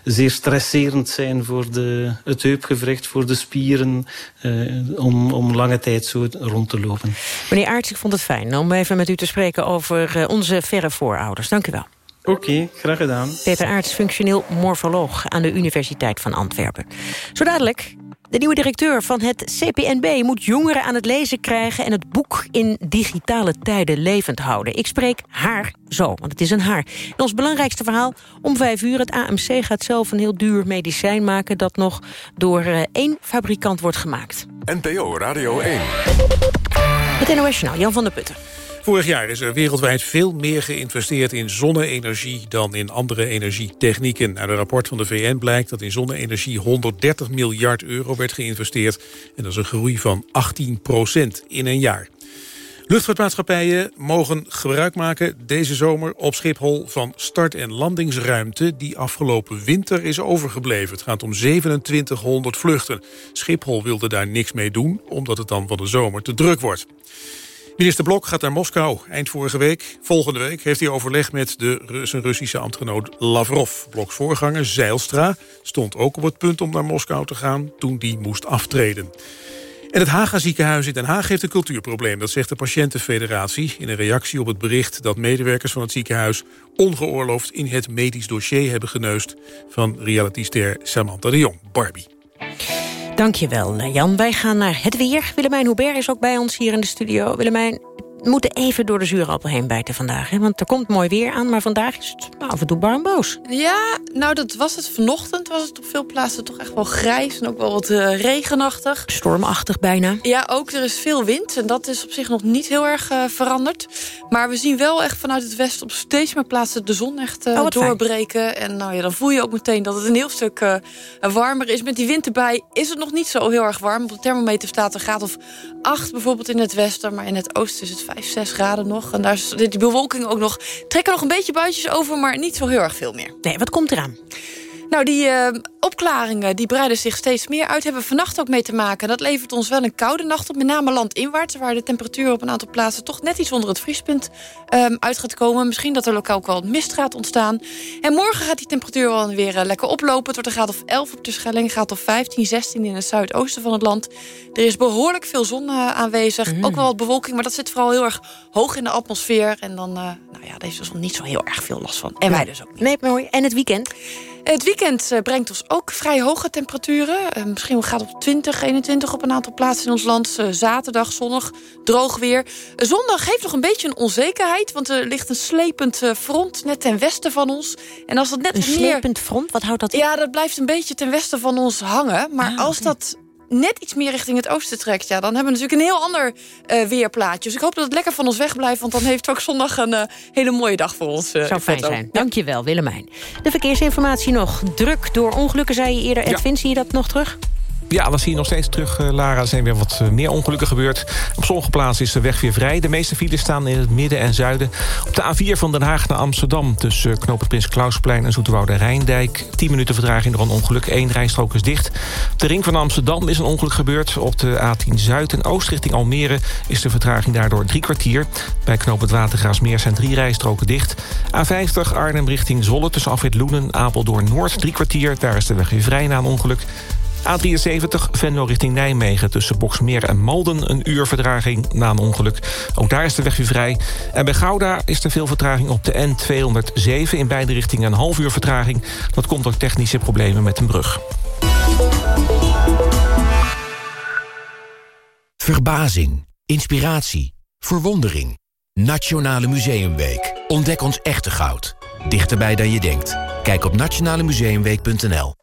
zeer stresserend zijn voor de, het heupgewricht, voor de spieren, uh, om, om lange tijd zo rond te lopen. Meneer Aerts, ik vond het fijn om even met u te spreken over uh, onze verre voorouders. Dank u wel. Oké, okay, graag gedaan. Peter Aarts, functioneel morfoloog aan de Universiteit van Antwerpen. Zo dadelijk de nieuwe directeur van het CPNB moet jongeren aan het lezen krijgen... en het boek in digitale tijden levend houden. Ik spreek haar zo, want het is een haar. En ons belangrijkste verhaal om vijf uur. Het AMC gaat zelf een heel duur medicijn maken... dat nog door uh, één fabrikant wordt gemaakt. NPO Radio 1. Het NOS Jan van der Putten. Vorig jaar is er wereldwijd veel meer geïnvesteerd in zonne-energie dan in andere energietechnieken. Uit een rapport van de VN blijkt dat in zonne-energie 130 miljard euro werd geïnvesteerd. En dat is een groei van 18 procent in een jaar. Luchtvaartmaatschappijen mogen gebruik maken deze zomer op Schiphol van start- en landingsruimte die afgelopen winter is overgebleven. Het gaat om 2700 vluchten. Schiphol wilde daar niks mee doen, omdat het dan van de zomer te druk wordt. Minister Blok gaat naar Moskou eind vorige week. Volgende week heeft hij overleg met de, zijn Russische ambtgenoot Lavrov. Bloks voorganger Zeilstra stond ook op het punt om naar Moskou te gaan... toen die moest aftreden. En het Haga ziekenhuis in Den Haag heeft een cultuurprobleem. Dat zegt de patiëntenfederatie in een reactie op het bericht... dat medewerkers van het ziekenhuis ongeoorloofd in het medisch dossier hebben geneust... van realityster Samantha de Jong, Barbie. Dankjewel, eh, Jan. Wij gaan naar het weer. Willemijn Hubert is ook bij ons hier in de studio. Willemijn, moeten even door de zuurappel heen bijten vandaag. Hè? Want er komt mooi weer aan, maar vandaag is het nou, af en toe barmboos. Ja, nou dat was het vanochtend. Was het op veel plaatsen toch echt wel grijs en ook wel wat uh, regenachtig. Stormachtig bijna. Ja, ook er is veel wind en dat is op zich nog niet heel erg uh, veranderd. Maar we zien wel echt vanuit het westen op steeds meer plaatsen de zon echt uh, oh, doorbreken. Fijn. En nou ja, dan voel je ook meteen dat het een heel stuk warmer is. Met die wind erbij is het nog niet zo heel erg warm. Op de thermometer staat een graad of 8 bijvoorbeeld in het westen. Maar in het oosten is het 5, 6 graden nog. En daar is die bewolking ook nog... trekken nog een beetje buitjes over, maar niet zo heel erg veel meer. Nee, wat komt eraan? Nou, die uh, opklaringen die breiden zich steeds meer uit. Hebben vannacht ook mee te maken. Dat levert ons wel een koude nacht op. Met name landinwaarts, waar de temperatuur op een aantal plaatsen... toch net iets onder het vriespunt um, uit gaat komen. Misschien dat er lokaal ook wel mist gaat ontstaan. En morgen gaat die temperatuur wel weer uh, lekker oplopen. Het wordt een graad of 11 op de Schelling. Gaat of 15, 16 in het zuidoosten van het land. Er is behoorlijk veel zon uh, aanwezig. Mm. Ook wel wat bewolking, maar dat zit vooral heel erg hoog in de atmosfeer. En dan, nou ja, daar heeft de zon niet zo heel erg veel last van. En wij dus ook niet. Nee, mooi. En het weekend? Het weekend uh, brengt ons ook vrij hoge temperaturen. Uh, misschien gaat het op 20, 21 op een aantal plaatsen in ons land. Uh, zaterdag zonnig, droog weer. zondag heeft nog een beetje een onzekerheid... want er ligt een slepend front net ten westen van ons. En als dat net een meer... slepend front? Wat houdt dat in? Ja, dat blijft een beetje ten westen van ons hangen. Maar ah, als dat net iets meer richting het oosten trekt... Ja, dan hebben we natuurlijk een heel ander uh, weerplaatje. Dus ik hoop dat het lekker van ons wegblijft... want dan heeft ook zondag een uh, hele mooie dag voor ons. Uh, Zou fijn zijn. Ja. Dankjewel, Willemijn. De verkeersinformatie nog. Druk door ongelukken, zei je eerder. Edwin, ja. zie je dat nog terug? Ja, dat zie je nog steeds terug, uh, Lara. Er zijn weer wat uh, meer ongelukken gebeurd. Op sommige plaatsen is de weg weer vrij. De meeste files staan in het midden en zuiden. Op de A4 van Den Haag naar Amsterdam... tussen knopen Prins Klausplein en Zoeterwoude Rijndijk. 10 minuten vertraging door een ongeluk. Eén rijstrook is dicht. Op de ring van Amsterdam is een ongeluk gebeurd. Op de A10 Zuid en Oost richting Almere... is de vertraging daardoor drie kwartier. Bij knoop het Watergraasmeer zijn drie rijstroken dicht. A50 Arnhem richting Zolle tussen afrit Loenen... Apeldoorn Noord drie kwartier. Daar is de weg weer vrij na een ongeluk. A73 Venlo richting Nijmegen tussen Boksmeer en Malden... een uur vertraging na een ongeluk. Ook daar is de weg weer vrij. En bij Gouda is er veel vertraging op de N207... in beide richtingen een half uur vertraging. Dat komt door technische problemen met een brug. Verbazing, inspiratie, verwondering. Nationale Museumweek. Ontdek ons echte goud. Dichterbij dan je denkt. Kijk op nationalemuseumweek.nl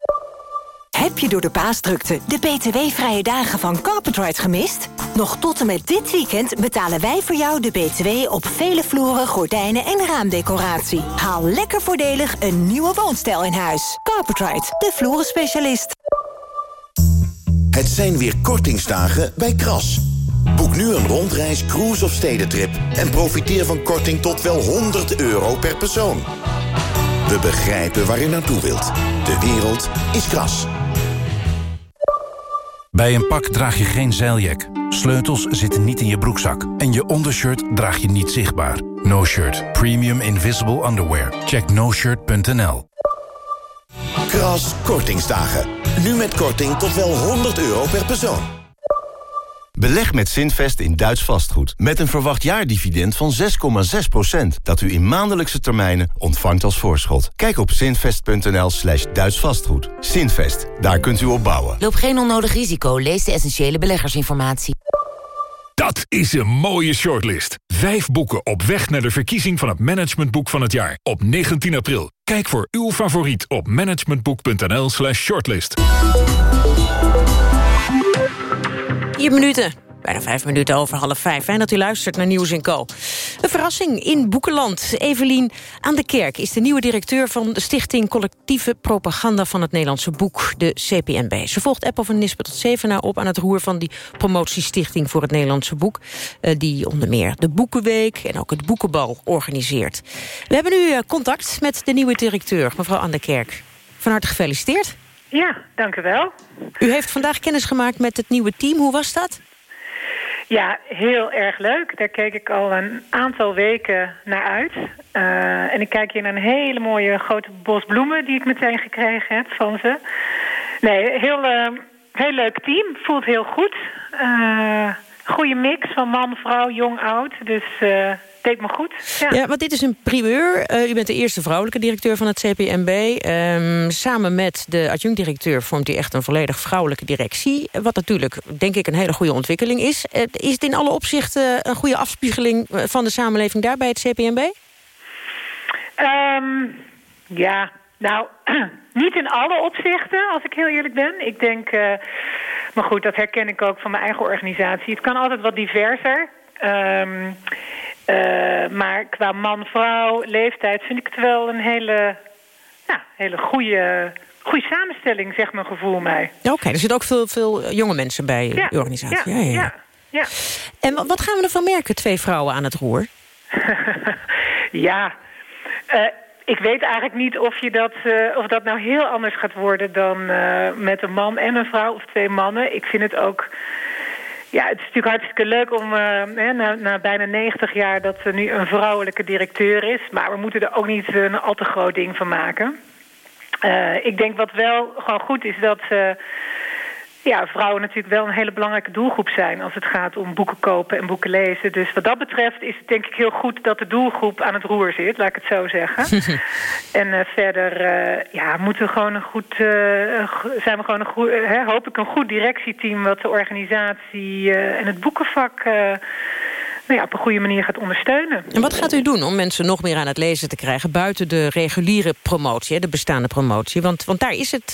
Heb je door de paasdrukte de btw-vrije dagen van Carpetride gemist? Nog tot en met dit weekend betalen wij voor jou de btw op vele vloeren, gordijnen en raamdecoratie. Haal lekker voordelig een nieuwe woonstijl in huis. Carpetride, de vloerenspecialist. Het zijn weer kortingsdagen bij Kras. Boek nu een rondreis, cruise of stedentrip... en profiteer van korting tot wel 100 euro per persoon. We begrijpen waar u naartoe wilt. De wereld is Kras. Bij een pak draag je geen zeiljak. Sleutels zitten niet in je broekzak. En je ondershirt draag je niet zichtbaar. No Shirt. Premium Invisible Underwear. Check noshirt.nl Kras Kortingsdagen. Nu met korting tot wel 100 euro per persoon. Beleg met Zinvest in Duits vastgoed. Met een verwacht jaardividend van 6,6%. Dat u in maandelijkse termijnen ontvangt als voorschot. Kijk op zinvest.nl slash Duits vastgoed. Zinvest, daar kunt u op bouwen. Loop geen onnodig risico. Lees de essentiële beleggersinformatie. Dat is een mooie shortlist. Vijf boeken op weg naar de verkiezing van het managementboek van het jaar. Op 19 april. Kijk voor uw favoriet op managementboek.nl slash shortlist. Vier minuten. Bijna vijf minuten over half vijf. Fijn dat u luistert naar Nieuws Co. Een verrassing in Boekenland. Evelien aan de Kerk is de nieuwe directeur van de Stichting Collectieve Propaganda van het Nederlandse Boek, de CPNB. Ze volgt Apple van Nispen tot Zevenaar op aan het roer van die promotiestichting voor het Nederlandse Boek. eh, Die onder meer de Boekenweek en ook het Boekenbal organiseert. We hebben nu eh, contact met de nieuwe directeur, mevrouw aan de Kerk. Van harte gefeliciteerd. Ja, dank u wel. U heeft vandaag kennis gemaakt met het nieuwe team. Hoe was dat? Ja, heel erg leuk. Daar keek ik al een aantal weken naar uit. Uh, en ik kijk hier naar een hele mooie grote bos bloemen... die ik meteen gekregen heb van ze. Nee, heel, uh, heel leuk team. Voelt heel goed. Uh, goede mix van man, vrouw, jong, oud. Dus deed me goed. Ja, ja want dit is een primeur. Uh, u bent de eerste vrouwelijke directeur van het CPMB. Um, samen met de adjunct-directeur vormt u echt een volledig vrouwelijke directie. Wat natuurlijk, denk ik, een hele goede ontwikkeling is. Uh, is het in alle opzichten een goede afspiegeling van de samenleving daar bij het CPMB? Um, ja, nou, niet in alle opzichten, als ik heel eerlijk ben. Ik denk, uh, maar goed, dat herken ik ook van mijn eigen organisatie. Het kan altijd wat diverser. Um, uh, maar qua man-vrouw, leeftijd vind ik het wel een hele, ja, hele goede, goede samenstelling, zegt mijn gevoel mij. Oké, okay, er zitten ook veel, veel jonge mensen bij ja, uw organisatie. Ja, ja, ja. ja. En wat gaan we ervan merken, twee vrouwen aan het roer? ja, uh, ik weet eigenlijk niet of, je dat, uh, of dat nou heel anders gaat worden dan uh, met een man en een vrouw of twee mannen. Ik vind het ook... Ja, het is natuurlijk hartstikke leuk om uh, hè, na, na, bijna 90 jaar dat er nu een vrouwelijke directeur is. Maar we moeten er ook niet een al te groot ding van maken. Ik denk wat wel gewoon goed is dat ja, vrouwen natuurlijk wel een hele belangrijke doelgroep zijn... als het gaat om boeken kopen en boeken lezen. Dus wat dat betreft is het denk ik heel goed dat de doelgroep aan het roer zit. Laat ik het zo zeggen. en uh, verder uh, ja, moeten we gewoon een goed, uh, zijn we gewoon een goed, hè, hoop ik een goed directieteam... wat de organisatie en het boekenvak... Nou ja, op een goede manier gaat ondersteunen. En wat gaat u doen om mensen nog meer aan het lezen te krijgen... buiten de reguliere promotie, de bestaande promotie? Want, want daar is het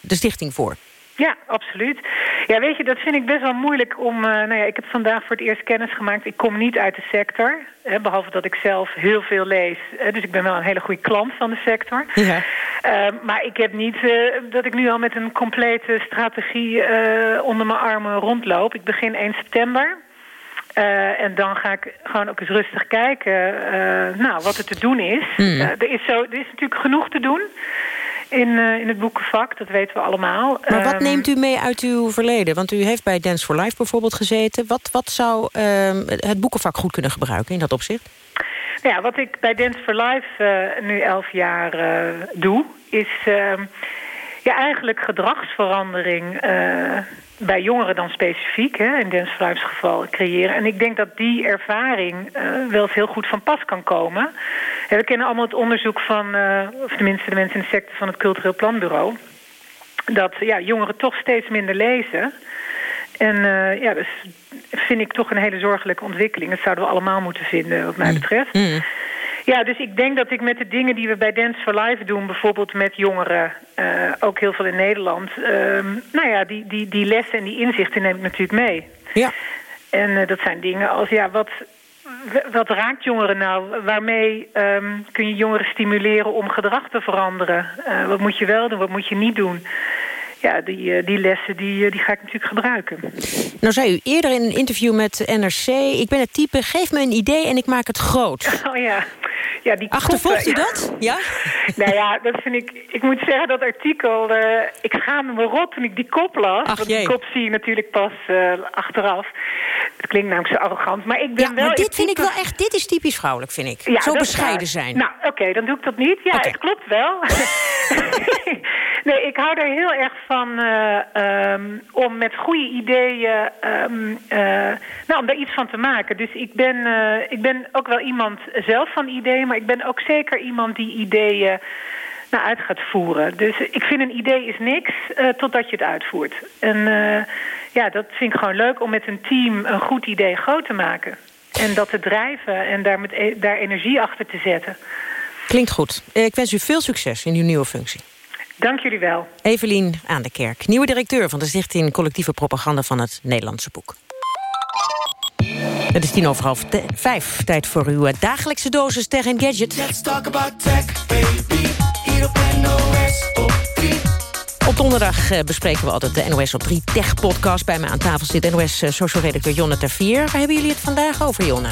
de stichting voor. Ja, absoluut. Ja, weet je, dat vind ik best wel moeilijk om... Uh, nou ja, ik heb vandaag voor het eerst kennis gemaakt. Ik kom niet uit de sector, hè, behalve dat ik zelf heel veel lees. Hè, dus ik ben wel een hele goede klant van de sector. Ja. Uh, maar ik heb niet uh, dat ik nu al met een complete strategie onder mijn armen rondloop. Ik begin 1 september. Uh, en dan ga ik gewoon ook eens rustig kijken uh, nou, wat er te doen is. Mm. Uh, er, is zo, er is natuurlijk genoeg te doen in, uh, in het boekenvak, dat weten we allemaal. Maar wat um, neemt u mee uit uw verleden? Want u heeft bij Dance for Life bijvoorbeeld gezeten. Wat, wat zou uh, het boekenvak goed kunnen gebruiken in dat opzicht? Ja, wat ik bij Dance for Life uh, nu elf jaar doe... is ehm, ja, eigenlijk gedragsverandering bij jongeren dan specifiek, hè, in for Life's geval, creëren. En ik denk dat die ervaring wel eens heel goed van pas kan komen... We kennen allemaal het onderzoek van, uh, of tenminste de mensen in de sector van het Cultureel Planbureau. Dat ja, jongeren toch steeds minder lezen. En uh, ja, dat vind ik toch een hele zorgelijke ontwikkeling. Dat zouden we allemaal moeten vinden, wat mij betreft. Mm. Ja, dus ik denk dat ik met de dingen die we bij Dance for Life doen... bijvoorbeeld met jongeren, uh, ook heel veel in Nederland... Uh, nou ja, die, die, die lessen en die inzichten neem ik natuurlijk mee. Ja. En uh, dat zijn dingen als, ja, wat, wat raakt jongeren nou? Waarmee um, kun je jongeren stimuleren om gedrag te veranderen? Uh, wat moet je wel doen, wat moet je niet doen? Ja, die, die lessen die, die ga ik natuurlijk gebruiken. Nou zei u eerder in een interview met NRC... ik ben het type, geef me een idee en ik maak het groot. Oh ja. Ja, die Achtervolgt u dat? Ja? nou ja, dat vind ik... Ik moet zeggen, dat artikel... Uh, ik schaamde me rot toen ik die kop las. Ach, want die kop zie je natuurlijk pas uh, achteraf. Het klinkt namelijk zo arrogant, maar ik ben ja, wel... maar dit type... vind ik wel echt... Dit is typisch vrouwelijk, vind ik. Ja, zo bescheiden zijn. Nou, oké, okay, dan doe ik dat niet. Ja, okay. het klopt wel. nee, ik hou er heel erg van uh, um, om met goede ideeën... Um, nou, om daar iets van te maken. Dus ik ben, ik ben ook wel iemand zelf van ideeën... maar ik ben ook zeker iemand die ideeën naar uit gaat voeren. Dus ik vind een idee is niks totdat je het uitvoert. En ja, dat vind ik gewoon leuk om met een team een goed idee groot te maken. En dat te drijven en daar, met e daar energie achter te zetten. Klinkt goed. Ik wens u veel succes in uw nieuwe functie. Dank jullie wel. Evelien aan de Kerk, nieuwe directeur van de Stichting Collectieve Propaganda van het Nederlandse Boek. Het is tien over half vijf. Tijd voor uw dagelijkse dosis tech en gadget. Let's talk about tech, baby. Hier op NOS op 3. Op donderdag uh, bespreken we altijd de NOS op 3 Tech-podcast. Bij mij aan tafel zit NOS-social-redacteur uh, Jonne Tervier. Waar hebben jullie het vandaag over, Jonne?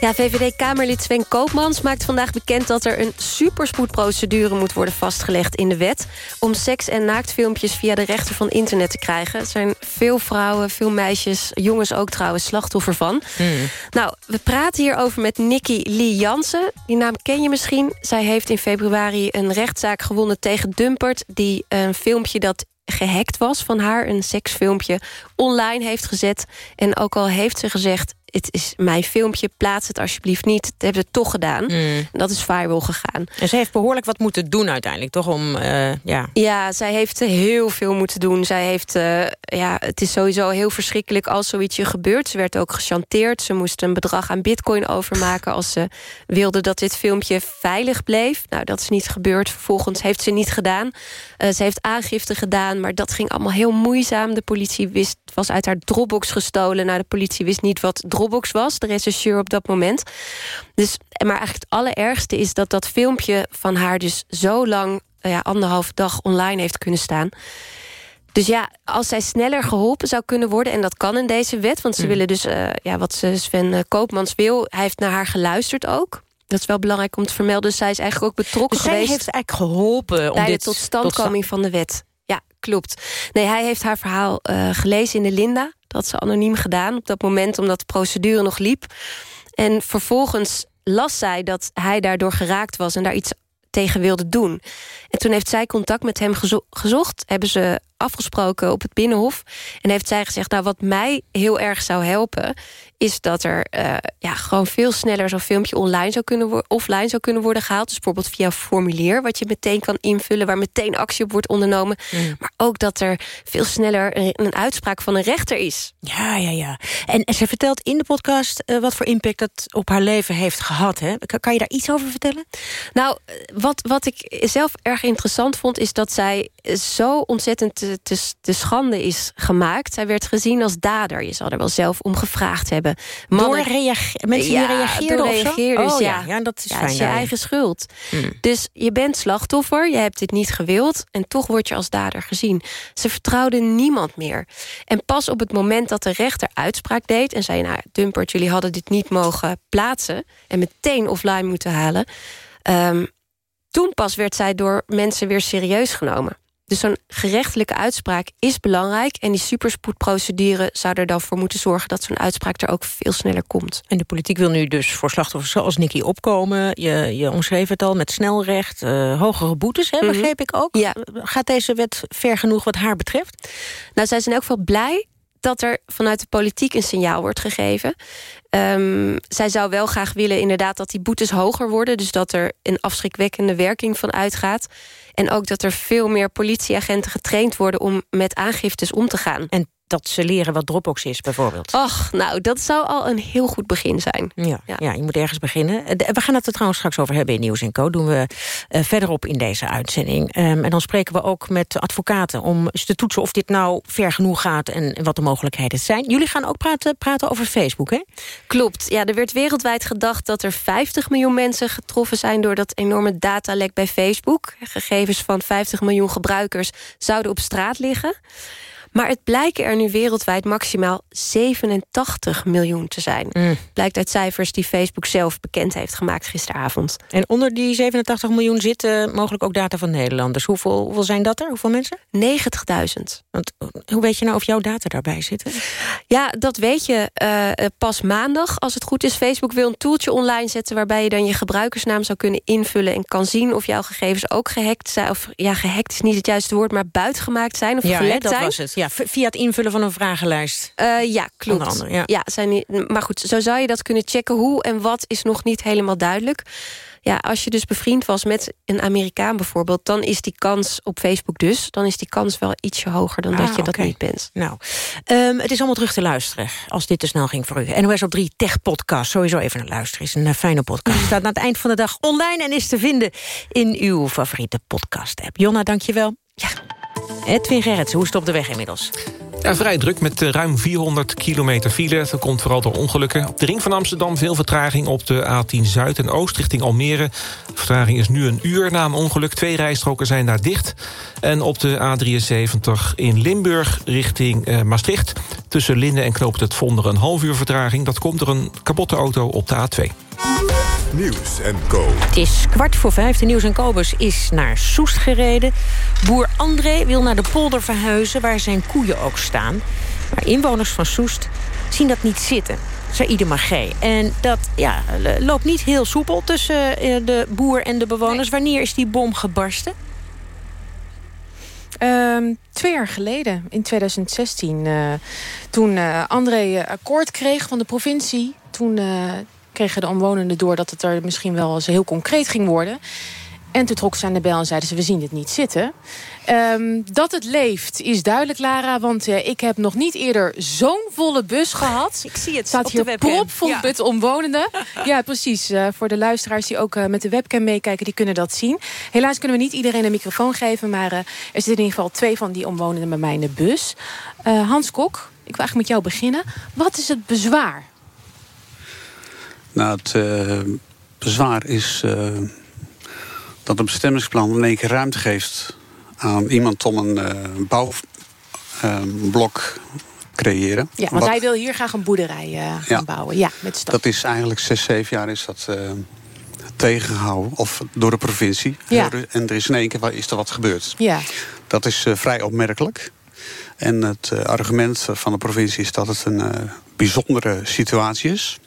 Ja, VVD-Kamerlid Sven Koopmans maakt vandaag bekend... dat er een superspoedprocedure moet worden vastgelegd in de wet... om seks- en naaktfilmpjes via de rechter van internet te krijgen. Er zijn veel vrouwen, veel meisjes, jongens ook trouwens, slachtoffer van. Hmm. Nou, we praten hierover met Nikki Lee Jansen. Die naam ken je misschien. Zij heeft in februari een rechtszaak gewonnen tegen Dumpert... die een filmpje dat gehackt was van haar, een seksfilmpje, online heeft gezet. En ook al heeft ze gezegd, het is mijn filmpje, plaats het alsjeblieft niet. Dat hebben ze toch gedaan. Mm. En dat is viral gegaan. En ze heeft behoorlijk wat moeten doen uiteindelijk, toch? Om, uh, ja. ja, zij heeft heel veel moeten doen. Zij heeft, uh, ja, het is sowieso heel verschrikkelijk als zoiets je gebeurt. Ze werd ook gechanteerd. Ze moest een bedrag aan bitcoin overmaken... als ze wilde dat dit filmpje veilig bleef. Nou, dat is niet gebeurd. Vervolgens heeft ze niet gedaan. Uh, ze heeft aangifte gedaan, maar dat ging allemaal heel moeizaam. De politie wist, was uit haar Dropbox gestolen. Nou, de politie wist niet wat Dropbox was, de rechercheur op dat moment. Dus, maar eigenlijk het allerergste is dat dat filmpje van haar... dus zo lang, ja, anderhalf dag online heeft kunnen staan... Dus ja, als zij sneller geholpen zou kunnen worden... en dat kan in deze wet, want ze Mm. willen dus... Uh, ja, wat Sven uh, Koopmans wil, hij heeft naar haar geluisterd ook. Dat is wel belangrijk om te vermelden. Dus zij is eigenlijk ook betrokken dus zij geweest... heeft eigenlijk geholpen om bij dit de totstandkoming tot van de wet. Ja, klopt. Nee, hij heeft haar verhaal uh, gelezen in de Linda. Dat had ze anoniem gedaan op dat moment, omdat de procedure nog liep. En vervolgens las zij dat hij daardoor geraakt was... en daar iets tegen wilde doen. En toen heeft zij contact met hem gezo gezocht. Hebben ze afgesproken op het Binnenhof. En heeft zij gezegd, nou wat mij heel erg zou helpen... is dat er uh, ja, gewoon veel sneller zo'n filmpje online zou kunnen offline zou kunnen worden gehaald. Dus bijvoorbeeld via een formulier wat je meteen kan invullen... waar meteen actie op wordt ondernomen. Mm. Maar ook dat er veel sneller een, een, uitspraak van een rechter is. Ja, ja, ja. En, en ze vertelt in de podcast uh, wat voor impact dat op haar leven heeft gehad. Hè? Kan, kan je daar iets over vertellen? Nou, wat, wat ik zelf erg interessant vond... is dat zij zo ontzettend te, te, te, schande is gemaakt. Zij werd gezien als dader. Je zal er wel zelf om gevraagd hebben. Mannen, door mensen ja, die reageerden reageerders, oh, ja. ja. dat is ja, fijn. is je eigen schuld. Hmm. Dus je bent slachtoffer, je hebt dit niet gewild... en toch word je als dader gezien. Ze vertrouwde niemand meer. En pas op het moment dat de rechter uitspraak deed... en zei, nou, Dumpert, jullie hadden dit niet mogen plaatsen... en meteen offline moeten halen... Um, toen pas werd zij door mensen weer serieus genomen. Dus zo'n gerechtelijke uitspraak is belangrijk... en die superspoedprocedure zou er dan voor moeten zorgen... dat zo'n uitspraak er ook veel sneller komt. En de politiek wil nu dus voor slachtoffers zoals Nicky opkomen. Je, je omschreef het al met snelrecht, uh, hogere boetes, hè, begreep mm -hmm. ik ook. Ja. Gaat deze wet ver genoeg wat haar betreft? Nou, zij in elk geval blij dat er vanuit de politiek een signaal wordt gegeven. Um, zij zou wel graag willen inderdaad dat die boetes hoger worden... dus dat er een afschrikwekkende werking van uitgaat. En ook dat er veel meer politieagenten getraind worden... om met aangiftes om te gaan. En dat ze leren wat Dropbox is, bijvoorbeeld? Ach, nou, dat zou al een heel goed begin zijn. Ja, ja. je moet ergens beginnen. Eh, we gaan het er trouwens straks over hebben in Nieuws en Co. doen we uh, verderop in deze uitzending. Ehm, en dan spreken we ook met advocaten om eens te toetsen... of dit nou ver genoeg gaat en wat de mogelijkheden zijn. Jullie gaan ook praten, praten over Facebook, hè? Klopt. Ja, er werd wereldwijd gedacht dat er 50 miljoen mensen getroffen zijn... door dat enorme datalek bij Facebook. Gegevens van 50 miljoen gebruikers zouden op straat liggen. Maar het blijken er nu wereldwijd maximaal 87 miljoen te zijn. Mm. Blijkt uit cijfers die Facebook zelf bekend heeft gemaakt gisteravond. En onder die 87 miljoen zitten mogelijk ook data van Nederlanders. Hoeveel, hoeveel zijn dat er? Hoeveel mensen? 90.000. Want hoe weet je nou of jouw data daarbij zitten? Ja, dat weet je uh, pas maandag. Als het goed is, Facebook wil een toeltje online zetten... waarbij je dan je gebruikersnaam zou kunnen invullen... en kan zien of jouw gegevens ook gehackt zijn. Of ja, gehackt is niet het juiste woord, maar buitgemaakt zijn. Of ja, gelekt dat zijn. was het. Ja, via het invullen van een vragenlijst. Uh, ja, klopt. Andere, ja. zijn die, maar goed, zo zou je dat kunnen checken. Hoe en wat is nog niet helemaal duidelijk. Ja, als je dus bevriend was met een Amerikaan bijvoorbeeld... dan is die kans op Facebook dus... dan is die kans wel ietsje hoger dan dat Ah, je dat niet bent. Nou, um, het is allemaal terug te luisteren als dit te snel ging voor u. NOS op 3 Tech Podcast, sowieso even naar luisteren. Is een uh, fijne podcast. Staat aan het eind van de dag online en is te vinden in uw favoriete podcast-app. Jonna, dankjewel. Ja. Edwin Gerrits, hoe is het op de weg inmiddels? Vrij druk met eh, ruim 400 kilometer file. Dat komt vooral door ongelukken. Op de ring van Amsterdam veel vertraging op de A10 Zuid en Oost richting Almere. Vertraging is nu een uur na een ongeluk. Twee rijstroken zijn daar dicht. En op de A73 in Limburg richting uh, Maastricht... tussen Linden en Knoop het Vonder een half uur vertraging. Dat komt door een kapotte auto op de A2. Nieuws en Co. Het is kwart voor vijf. De Nieuws en Kobus is naar Soest gereden. Boer André wil naar de polder verhuizen... waar zijn koeien ook staan. Maar inwoners van Soest zien dat niet zitten. Saïde Magé. En dat ja, loopt niet heel soepel tussen de boer en de bewoners. Wanneer is die bom gebarsten? Um, twee jaar geleden, in 2016, uh, toen uh, André akkoord kreeg van de provincie... toen uh, kregen de omwonenden door dat het er misschien wel eens heel concreet ging worden. En toen trok ze aan de bel en zeiden ze, we zien het niet zitten. Um, dat het leeft is duidelijk, Lara. Want uh, ik heb nog niet eerder zo'n volle bus gehad. Ik zie het staat op hier de webcam. propvol Ja. met omwonenden. ja, precies. Uh, voor de luisteraars die ook uh, met de webcam meekijken, die kunnen dat zien. Helaas kunnen we niet iedereen een microfoon geven. Maar er zitten in ieder geval twee van die omwonenden bij mij in de bus. Hans Kok, ik wil eigenlijk met jou beginnen. Wat is het bezwaar? Nou, het uh, bezwaar is uh, dat een bestemmingsplan in één keer ruimte geeft aan iemand om een uh, bouwblok creëren. Ja, want Wat, hij wil hier graag een boerderij ja. gaan bouwen. Ja, met stad. Dat is eigenlijk zes, zeven jaar is dat tegengehouden. Of door de provincie. Ja. En er is in één keer is er wat gebeurd. Ja. Dat is vrij opmerkelijk. En het argument van de provincie is dat het een bijzondere situatie is.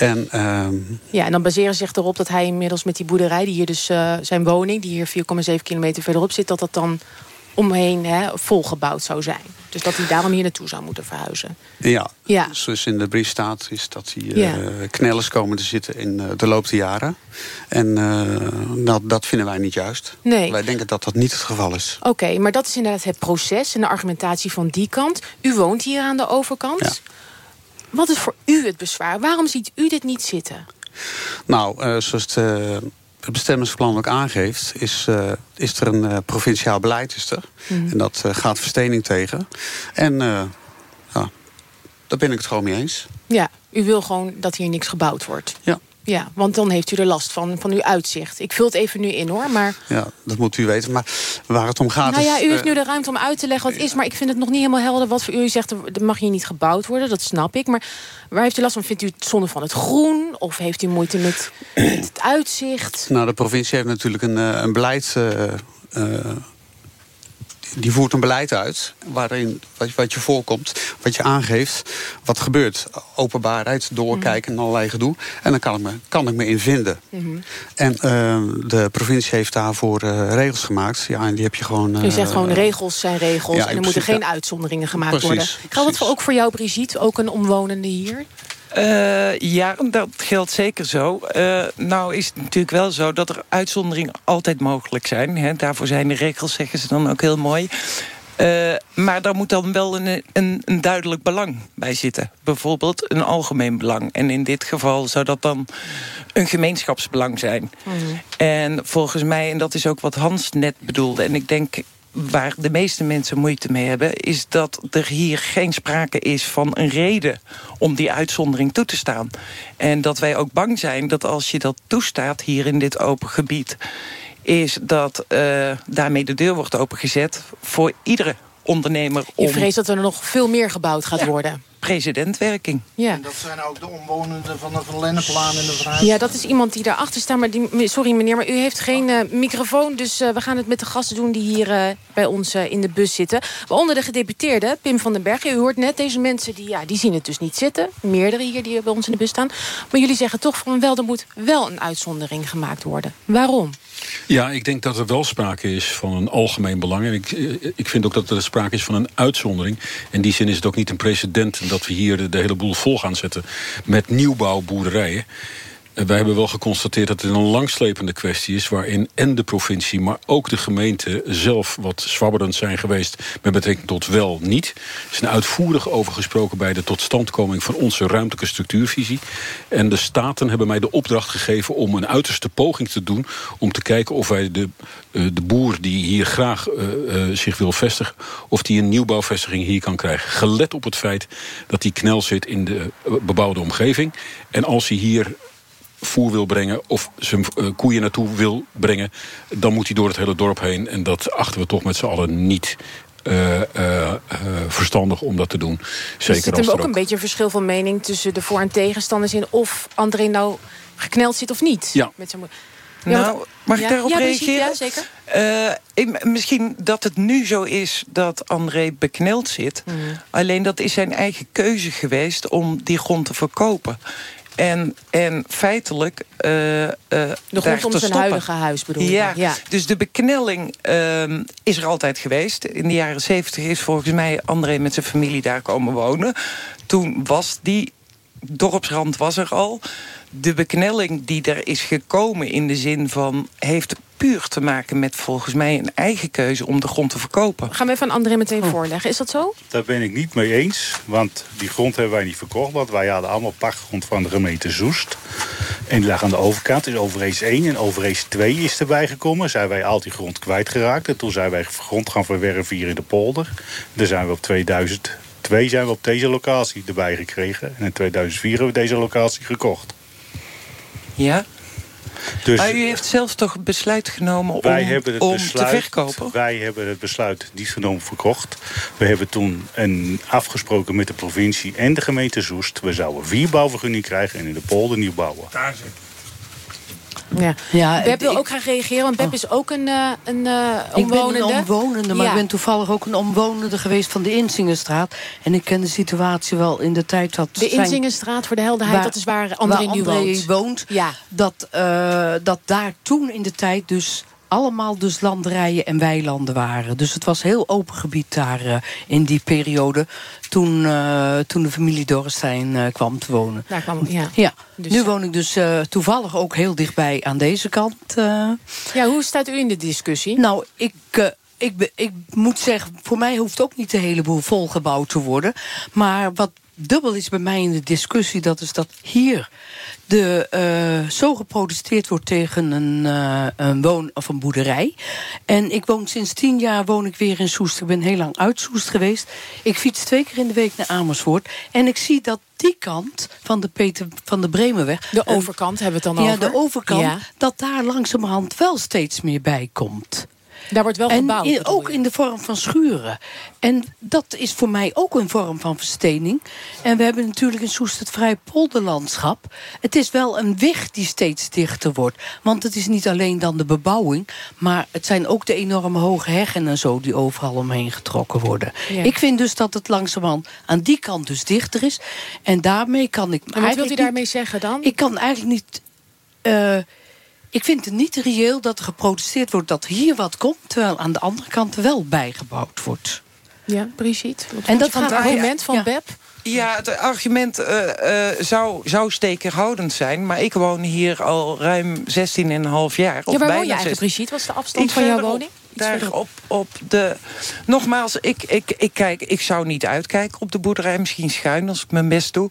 En, uh, ja, en dan baseren ze zich erop dat hij inmiddels met die boerderij... die hier dus uh, zijn woning, die hier 4,7 kilometer verderop zit... dat dat dan omheen hè, volgebouwd zou zijn. Dus dat hij daarom hier naartoe zou moeten verhuizen. Ja, ja. zoals in de brief staat... is dat die ja. uh, knellers komen te zitten in uh, de loop der jaren. En uh, dat, dat vinden wij niet juist. Nee. Wij denken dat dat niet het geval is. Oké, okay, maar dat is inderdaad het proces en de argumentatie van die kant. U woont hier aan de overkant. Ja. Wat is voor u het bezwaar? Waarom ziet u dit niet zitten? Nou, uh, zoals het, uh, het bestemmingsplan ook aangeeft... is, uh, is er een provinciaal beleid. Is er. Mhm. Mm. En dat gaat verstening tegen. En ja, daar ben ik het gewoon mee eens. Ja, u wil gewoon dat hier niks gebouwd wordt. Ja. Ja, want dan heeft u er last van, van uw uitzicht. Ik vul het even nu in hoor, maar... Ja, dat moet u weten. Maar waar het om gaat Nou ja, u heeft nu de ruimte om uit te leggen wat het is... maar ik vind het nog niet helemaal helder wat voor u. U zegt, er mag hier niet gebouwd worden, dat snap ik. Maar waar heeft u last van? Vindt u het zonde van het groen? Of heeft u moeite met, met het uitzicht? Nou, de provincie heeft natuurlijk een, een beleid... Uh, uh, die voert een beleid uit waarin wat, wat je voorkomt, wat je aangeeft, wat gebeurt. Openbaarheid, doorkijken en allerlei gedoe. En dan kan ik me, kan ik me in vinden. Mm -hmm. En uh, de provincie heeft daarvoor uh, regels gemaakt. Ja, en die heb je gewoon... Uh, u zegt gewoon regels zijn regels ja, en er moeten geen uitzonderingen gemaakt precies, worden. Geldt dat ook voor jou, Brigitte, ook een omwonende hier? Uh, ja, dat geldt zeker zo. Uh, nou is het natuurlijk wel zo dat er uitzonderingen altijd mogelijk zijn. Hè. Daarvoor zijn de regels, zeggen ze dan ook heel mooi. Uh, maar daar moet dan wel een, een, een, duidelijk belang bij zitten. Bijvoorbeeld een algemeen belang. En in dit geval zou dat dan een gemeenschapsbelang zijn. Mm. En volgens mij, en dat is ook wat Hans net bedoelde... en ik denk waar de meeste mensen moeite mee hebben... is dat er hier geen sprake is van een reden om die uitzondering toe te staan. En dat wij ook bang zijn dat als je dat toestaat hier in dit open gebied... is dat uh, daarmee de deur wordt opengezet voor iedere ondernemer. Om... Je vreest dat er nog veel meer gebouwd gaat worden presidentwerking. Ja. En dat zijn ook de omwonenden van de Van Lenneplaan en de Vrijheid. Ja, dat is iemand die daarachter staat. Maar die, sorry meneer, maar u heeft geen uh, microfoon. Dus uh, we gaan het met de gasten doen die hier uh, bij ons in de bus zitten. Waaronder de gedeputeerde, Pim van den Berg. U hoort net deze mensen, die, ja, die zien het dus niet zitten. Meerdere hier die bij ons in de bus staan. Maar jullie zeggen toch van wel, er moet wel een uitzondering gemaakt worden. Waarom? Ja, ik denk dat er wel sprake is van een algemeen belang. En ik, ik vind ook dat er sprake is van een uitzondering. In die zin is het ook niet een precedent dat we hier de, de hele boel vol gaan zetten met nieuwbouwboerderijen. Wij hebben wel geconstateerd dat het een langslepende kwestie is... waarin en de provincie, maar ook de gemeente zelf... wat zwabberend zijn geweest met betrekking tot wel niet. Er is een uitvoerig over gesproken bij de totstandkoming... van onze ruimtelijke structuurvisie. En de staten hebben mij de opdracht gegeven om een uiterste poging te doen... om te kijken of wij de, eh, de boer die hier graag uh, uh, zich wil vestigen... of die een nieuwbouwvestiging hier kan krijgen. Gelet op het feit dat die knel zit in de bebouwde omgeving. En als hij hier voer wil brengen of zijn uh, koeien naartoe wil brengen... dan moet hij door het hele dorp heen. En dat achten we toch met z'n allen niet uh, uh, verstandig om dat te doen. Zeker er zit er ook, ook een beetje een verschil van mening... tussen de voor- en tegenstanders in of André nou gekneld zit of niet. Ja. Met zijn ja, nou, mag ik ja, daarop ja, reageren? Ja, zeker. Uh, misschien dat het nu zo is dat André bekneld zit. Mm. Alleen dat is zijn eigen keuze geweest om die grond te verkopen. En, en feitelijk... Uh, de grond om zijn huidige huis bedoel je? Ja, ja, dus de beknelling uh, is er altijd geweest. In de jaren zeventig is volgens mij André met zijn familie daar komen wonen. Toen was die dorpsrand was er al. De beknelling die er is gekomen in de zin van... heeft puur te maken met volgens mij een eigen keuze om de grond te verkopen. Gaan we even aan André meteen oh. voorleggen. Is dat zo? Daar ben ik niet mee eens. Want die grond hebben wij niet verkocht. Want wij hadden allemaal pachtgrond van de gemeente Zoest. En die lag aan de overkant. Dus Overees 1 en Overees 2 is erbij gekomen. Zijn wij al die grond kwijtgeraakt. En toen zijn wij grond gaan verwerven hier in de polder. Daar zijn we op 2002 zijn we op deze locatie erbij gekregen. En in 2004 hebben we deze locatie gekocht. Ja, dus, maar u heeft zelf toch besluit genomen om, wij hebben het om besluit, te verkopen? Wij hebben het besluit niet genomen verkocht. We hebben toen een afgesproken met de provincie en de gemeente Zoest. We zouden vier bouwvergunningen krijgen en in de polder nieuw bouwen. Daar zit ja. Ja, Beb wil ook graag reageren, want Beb oh. is ook een, uh, een uh, omwonende. Ik ben een omwonende, maar ja. ik ben toevallig ook een omwonende geweest van de Inzingenstraat. En ik ken de situatie wel in de tijd dat... De Inzingenstraat, voor de helderheid, waar, dat is waar André, waar nu woont. woont. Ja. Dat, uh, dat daar toen in de tijd dus allemaal dus landerijen en weilanden waren. Dus het was heel open gebied daar uh, in die periode... toen, uh, toen de familie Dorrestein uh, kwam te wonen. Daar kwam, ja. ja. Dus, nu woon ik dus toevallig ook heel dichtbij aan deze kant. Ja, hoe staat u in de discussie? Nou, ik... ik, ik moet zeggen, voor mij hoeft ook niet de hele boel volgebouwd te worden. Maar wat dubbel is bij mij in de discussie... dat is dat hier de, uh, zo geprotesteerd wordt tegen een, uh, een woon- of een boerderij. En ik woon sinds tien jaar woon ik weer in Soest. Ik ben heel lang uit Soest geweest. Ik fiets twee keer in de week naar Amersfoort. En ik zie dat die kant van de, Peter, van de Bremenweg... De overkant hebben we het dan ja, over? Ja, de overkant. Ja. Dat daar langzamerhand wel steeds meer bij komt. Daar wordt wel gebouwd. En ook in de vorm van schuren. En dat is voor mij ook een vorm van verstening. En we hebben natuurlijk in Soest het vrij polderlandschap. Het is wel een weg die steeds dichter wordt. Want het is niet alleen dan de bebouwing... maar het zijn ook de enorme hoge heggen en zo... die overal omheen getrokken worden. Ja. Ik vind dus dat het langzamerhand aan die kant dus dichter is. En daarmee kan ik... En wat wilt u daarmee niet, zeggen dan? Ik kan eigenlijk niet... Uh, ik vind het niet reëel dat er geprotesteerd wordt dat hier wat komt... terwijl aan de andere kant wel bijgebouwd wordt. Ja, Brigitte. En dat gaat het argument van ja. Beb? Ja, het argument uh, uh, zou, zou stekerhoudend zijn. Maar ik woon hier al ruim 16,5 jaar. Ja, waar woon je eigenlijk, Brigitte? Wat is de afstand van jouw woning? daar op, op de... Nogmaals, ik, ik, ik, kijk, ik zou niet uitkijken op de boerderij. Misschien schuin als ik mijn best doe.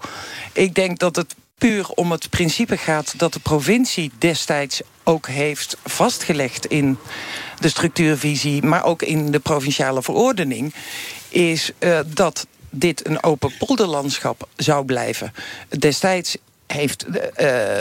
Ik denk dat het puur om het principe gaat... dat de provincie destijds ook heeft vastgelegd in de structuurvisie... maar ook in de provinciale verordening... is uh, dat dit een open polderlandschap zou blijven. Destijds heeft de,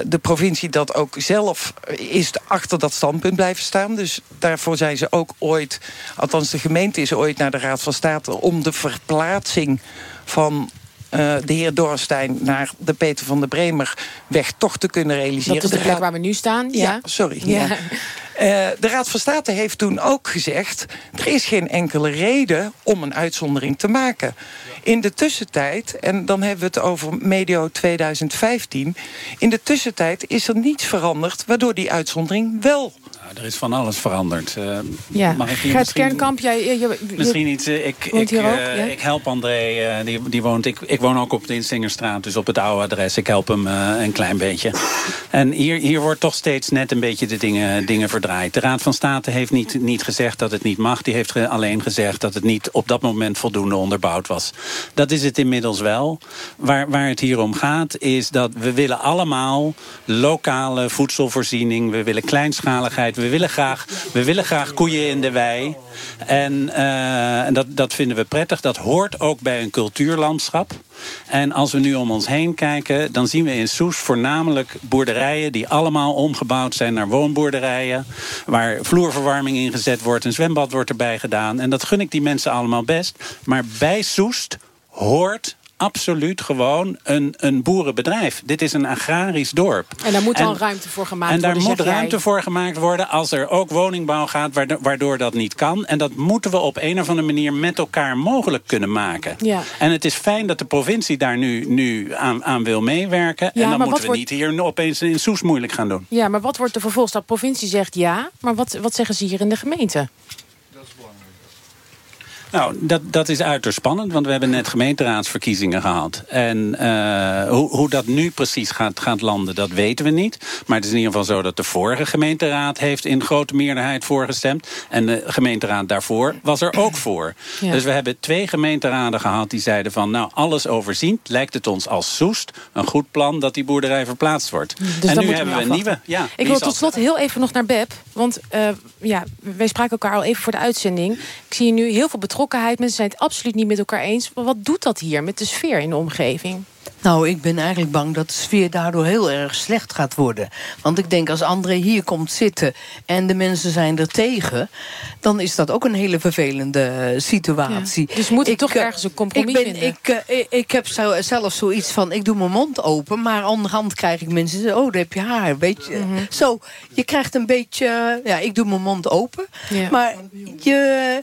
uh, de, provincie dat ook zelf is achter dat standpunt blijven staan. Dus daarvoor zijn ze ook ooit, althans de gemeente is ooit naar de Raad van State om de verplaatsing van uh, de heer Dorstein naar de Peter van der Bremer weg toch te kunnen realiseren. Dat is de plek waar we nu staan? Ja, ja sorry. Ja. Ja. Uh, de Raad van State heeft toen ook gezegd... er is geen enkele reden om een uitzondering te maken. In de tussentijd, en dan hebben we het over medio 2015... in de tussentijd is er niets veranderd... waardoor die uitzondering wel er is van alles veranderd. Uh, ja. Mag ik Gert Kernkamp, jij... Je, je, misschien iets... Uh, ik, ik, uh, ja? ik help André, die, die woont... Ik, ik woon ook op de Instingerstraat, dus op het oude adres. Ik help hem een klein beetje. En hier, hier wordt toch steeds net een beetje de dingen, dingen verdraaid. De Raad van State heeft niet, niet gezegd dat het niet mag. Die heeft alleen gezegd dat het niet op dat moment voldoende onderbouwd was. Dat is het inmiddels wel. Waar, waar het hier om gaat, is dat we willen allemaal lokale voedselvoorziening. We willen kleinschaligheid we willen graag, we willen graag koeien in de wei. En, uh, en dat, dat vinden we prettig. Dat hoort ook bij een cultuurlandschap. En als we nu om ons heen kijken, dan zien we in Soes voornamelijk boerderijen die allemaal omgebouwd zijn naar woonboerderijen. Waar vloerverwarming ingezet wordt, een zwembad wordt erbij gedaan. En dat gun ik die mensen allemaal best. Maar bij Soest hoort absoluut gewoon een, een boerenbedrijf. Dit is een agrarisch dorp. En daar moet dan ruimte voor gemaakt worden. En daar moet ruimte voor gemaakt worden als er ook woningbouw gaat waardoor dat niet kan. En dat moeten we op een of andere manier met elkaar mogelijk kunnen maken. Ja. En het is fijn dat de provincie daar nu, nu aan, aan wil meewerken. Ja, en dan moeten we niet hier opeens in Soes moeilijk gaan doen. Ja, maar wat wordt de vervolgstap? De provincie zegt ja, maar wat, wat zeggen ze hier in de gemeente? Nou, dat, dat is uiterst spannend, want we hebben net gemeenteraadsverkiezingen gehad. En uh, hoe, hoe dat nu precies gaat, gaat landen, dat weten we niet. Maar het is in ieder geval zo dat de vorige gemeenteraad heeft in grote meerderheid voorgestemd. En de gemeenteraad daarvoor was er ook voor. Ja. Dus we hebben twee gemeenteraden gehad die zeiden van... nou, alles overziend lijkt het ons als Soest een goed plan dat die boerderij verplaatst wordt. Dus en nu hebben we een nieuwe. Ja, Ik wil tot slot heel even nog naar Beb. Want uh, ja, wij spraken elkaar al even voor de uitzending. Ik zie je nu heel veel betrokken Mensen zijn het absoluut niet met elkaar eens. Maar wat doet dat hier met de sfeer in de omgeving? Nou, ik ben eigenlijk bang dat de sfeer daardoor heel erg slecht gaat worden. Want ik denk als André hier komt zitten en de mensen zijn er tegen... dan is dat ook een hele vervelende situatie. Ja. Dus moet ik toch ergens een compromis ik ben, vinden? Ik, uh, ik heb zo, zelf zoiets van, ik doe mijn mond open... maar onderhand krijg ik mensen die oh, daar heb je haar. Weet je. Mm -hmm. Zo, je krijgt een beetje... Ja, ik doe mijn mond open, ja. maar je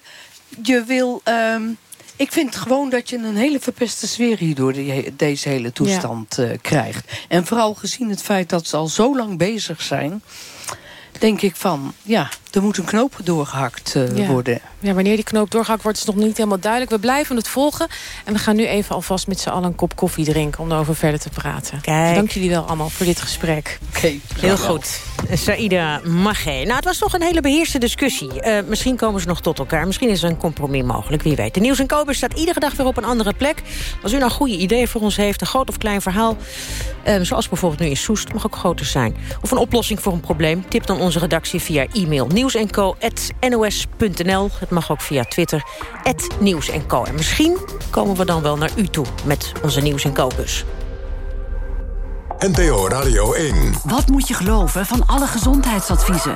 je wil... Um, ik vind gewoon dat je een hele verpeste sfeer hierdoor die, deze hele toestand ja. uh, krijgt. En vooral gezien het feit dat ze al zo lang bezig zijn denk ik van, ja, er moet een knoop doorgehakt uh, ja. worden. Ja, wanneer die knoop doorgehakt wordt is nog niet helemaal duidelijk. We blijven het volgen. En we gaan nu even alvast met z'n allen een kop koffie drinken... om erover verder te praten. Kijk. Dank jullie wel allemaal voor dit gesprek. Oké. Okay, Heel goed. Saïda Magé. Nou, het was toch een hele beheerste discussie. Uh, misschien komen ze nog tot elkaar. Misschien is er een compromis mogelijk, wie weet. De Nieuws en Kobus staat iedere dag weer op een andere plek. Als u nou goede ideeën voor ons heeft, een groot of klein verhaal... Uh, zoals bijvoorbeeld nu in Soest, mag ook groter zijn. Of een oplossing voor een probleem, tip dan onze redactie via e-mail nieuwsenco.nos.nl. Het mag ook via Twitter, Nieuws en Co. En misschien komen we dan wel naar u toe met onze Nieuws en Co-bus. NPO Radio 1. Wat moet je geloven van alle gezondheidsadviezen?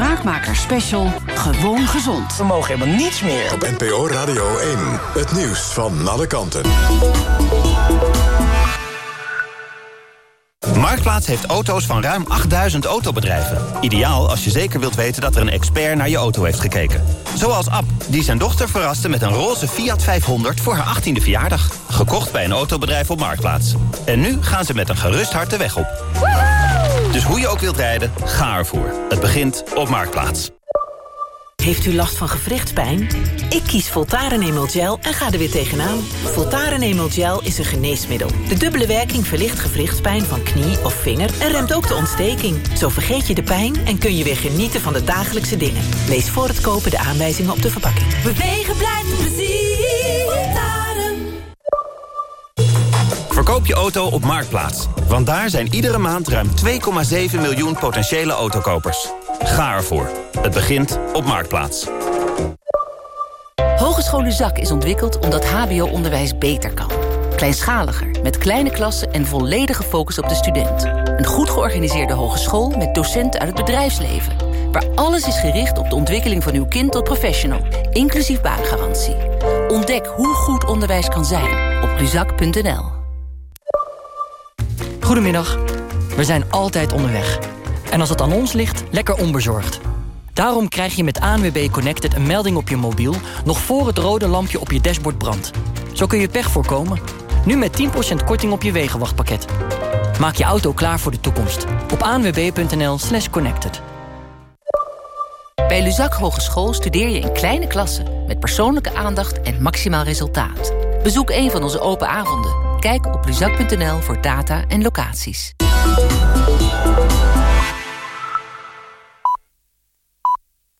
Spraak Smaakmaker Special. Gewoon gezond. We mogen helemaal niets meer. Op NPO Radio 1. Het nieuws van alle kanten. Marktplaats heeft auto's van ruim 8000 autobedrijven. Ideaal als je zeker wilt weten dat er een expert naar je auto heeft gekeken. Zoals Ab, die zijn dochter verraste met een roze Fiat 500 voor haar 18e verjaardag. Gekocht bij een autobedrijf op Marktplaats. En nu gaan ze met een gerust hart de weg op. Dus hoe je ook wilt rijden, ga ervoor. Het begint op Marktplaats. Heeft u last van gewrichtspijn? Ik kies Voltaren Emel Gel en ga er weer tegenaan. Voltaren Emel Gel is een geneesmiddel. De dubbele werking verlicht gewrichtspijn van knie of vinger... en remt ook de ontsteking. Zo vergeet je de pijn en kun je weer genieten van de dagelijkse dingen. Lees voor het kopen de aanwijzingen op de verpakking. Bewegen blijft plezier. Verkoop je auto op Marktplaats. Want daar zijn iedere maand ruim 2,7 miljoen potentiële autokopers. Ga ervoor. Het begint op Marktplaats. Hogeschool Luzak is ontwikkeld omdat hbo-onderwijs beter kan. Kleinschaliger, met kleine klassen en volledige focus op de student. Een goed georganiseerde hogeschool met docenten uit het bedrijfsleven. Waar alles is gericht op de ontwikkeling van uw kind tot professional. Inclusief baangarantie. Ontdek hoe goed onderwijs kan zijn op luzak.nl. Goedemiddag. We zijn altijd onderweg. En als het aan ons ligt, lekker onbezorgd. Daarom krijg je met ANWB Connected een melding op je mobiel... nog voor het rode lampje op je dashboard brandt. Zo kun je pech voorkomen. Nu met 10% korting op je wegenwachtpakket. Maak je auto klaar voor de toekomst. Op anwb.nl slash connected. Bij Luzak Hogeschool studeer je in kleine klassen... met persoonlijke aandacht en maximaal resultaat. Bezoek een van onze open avonden. Kijk op luzak.nl voor data en locaties.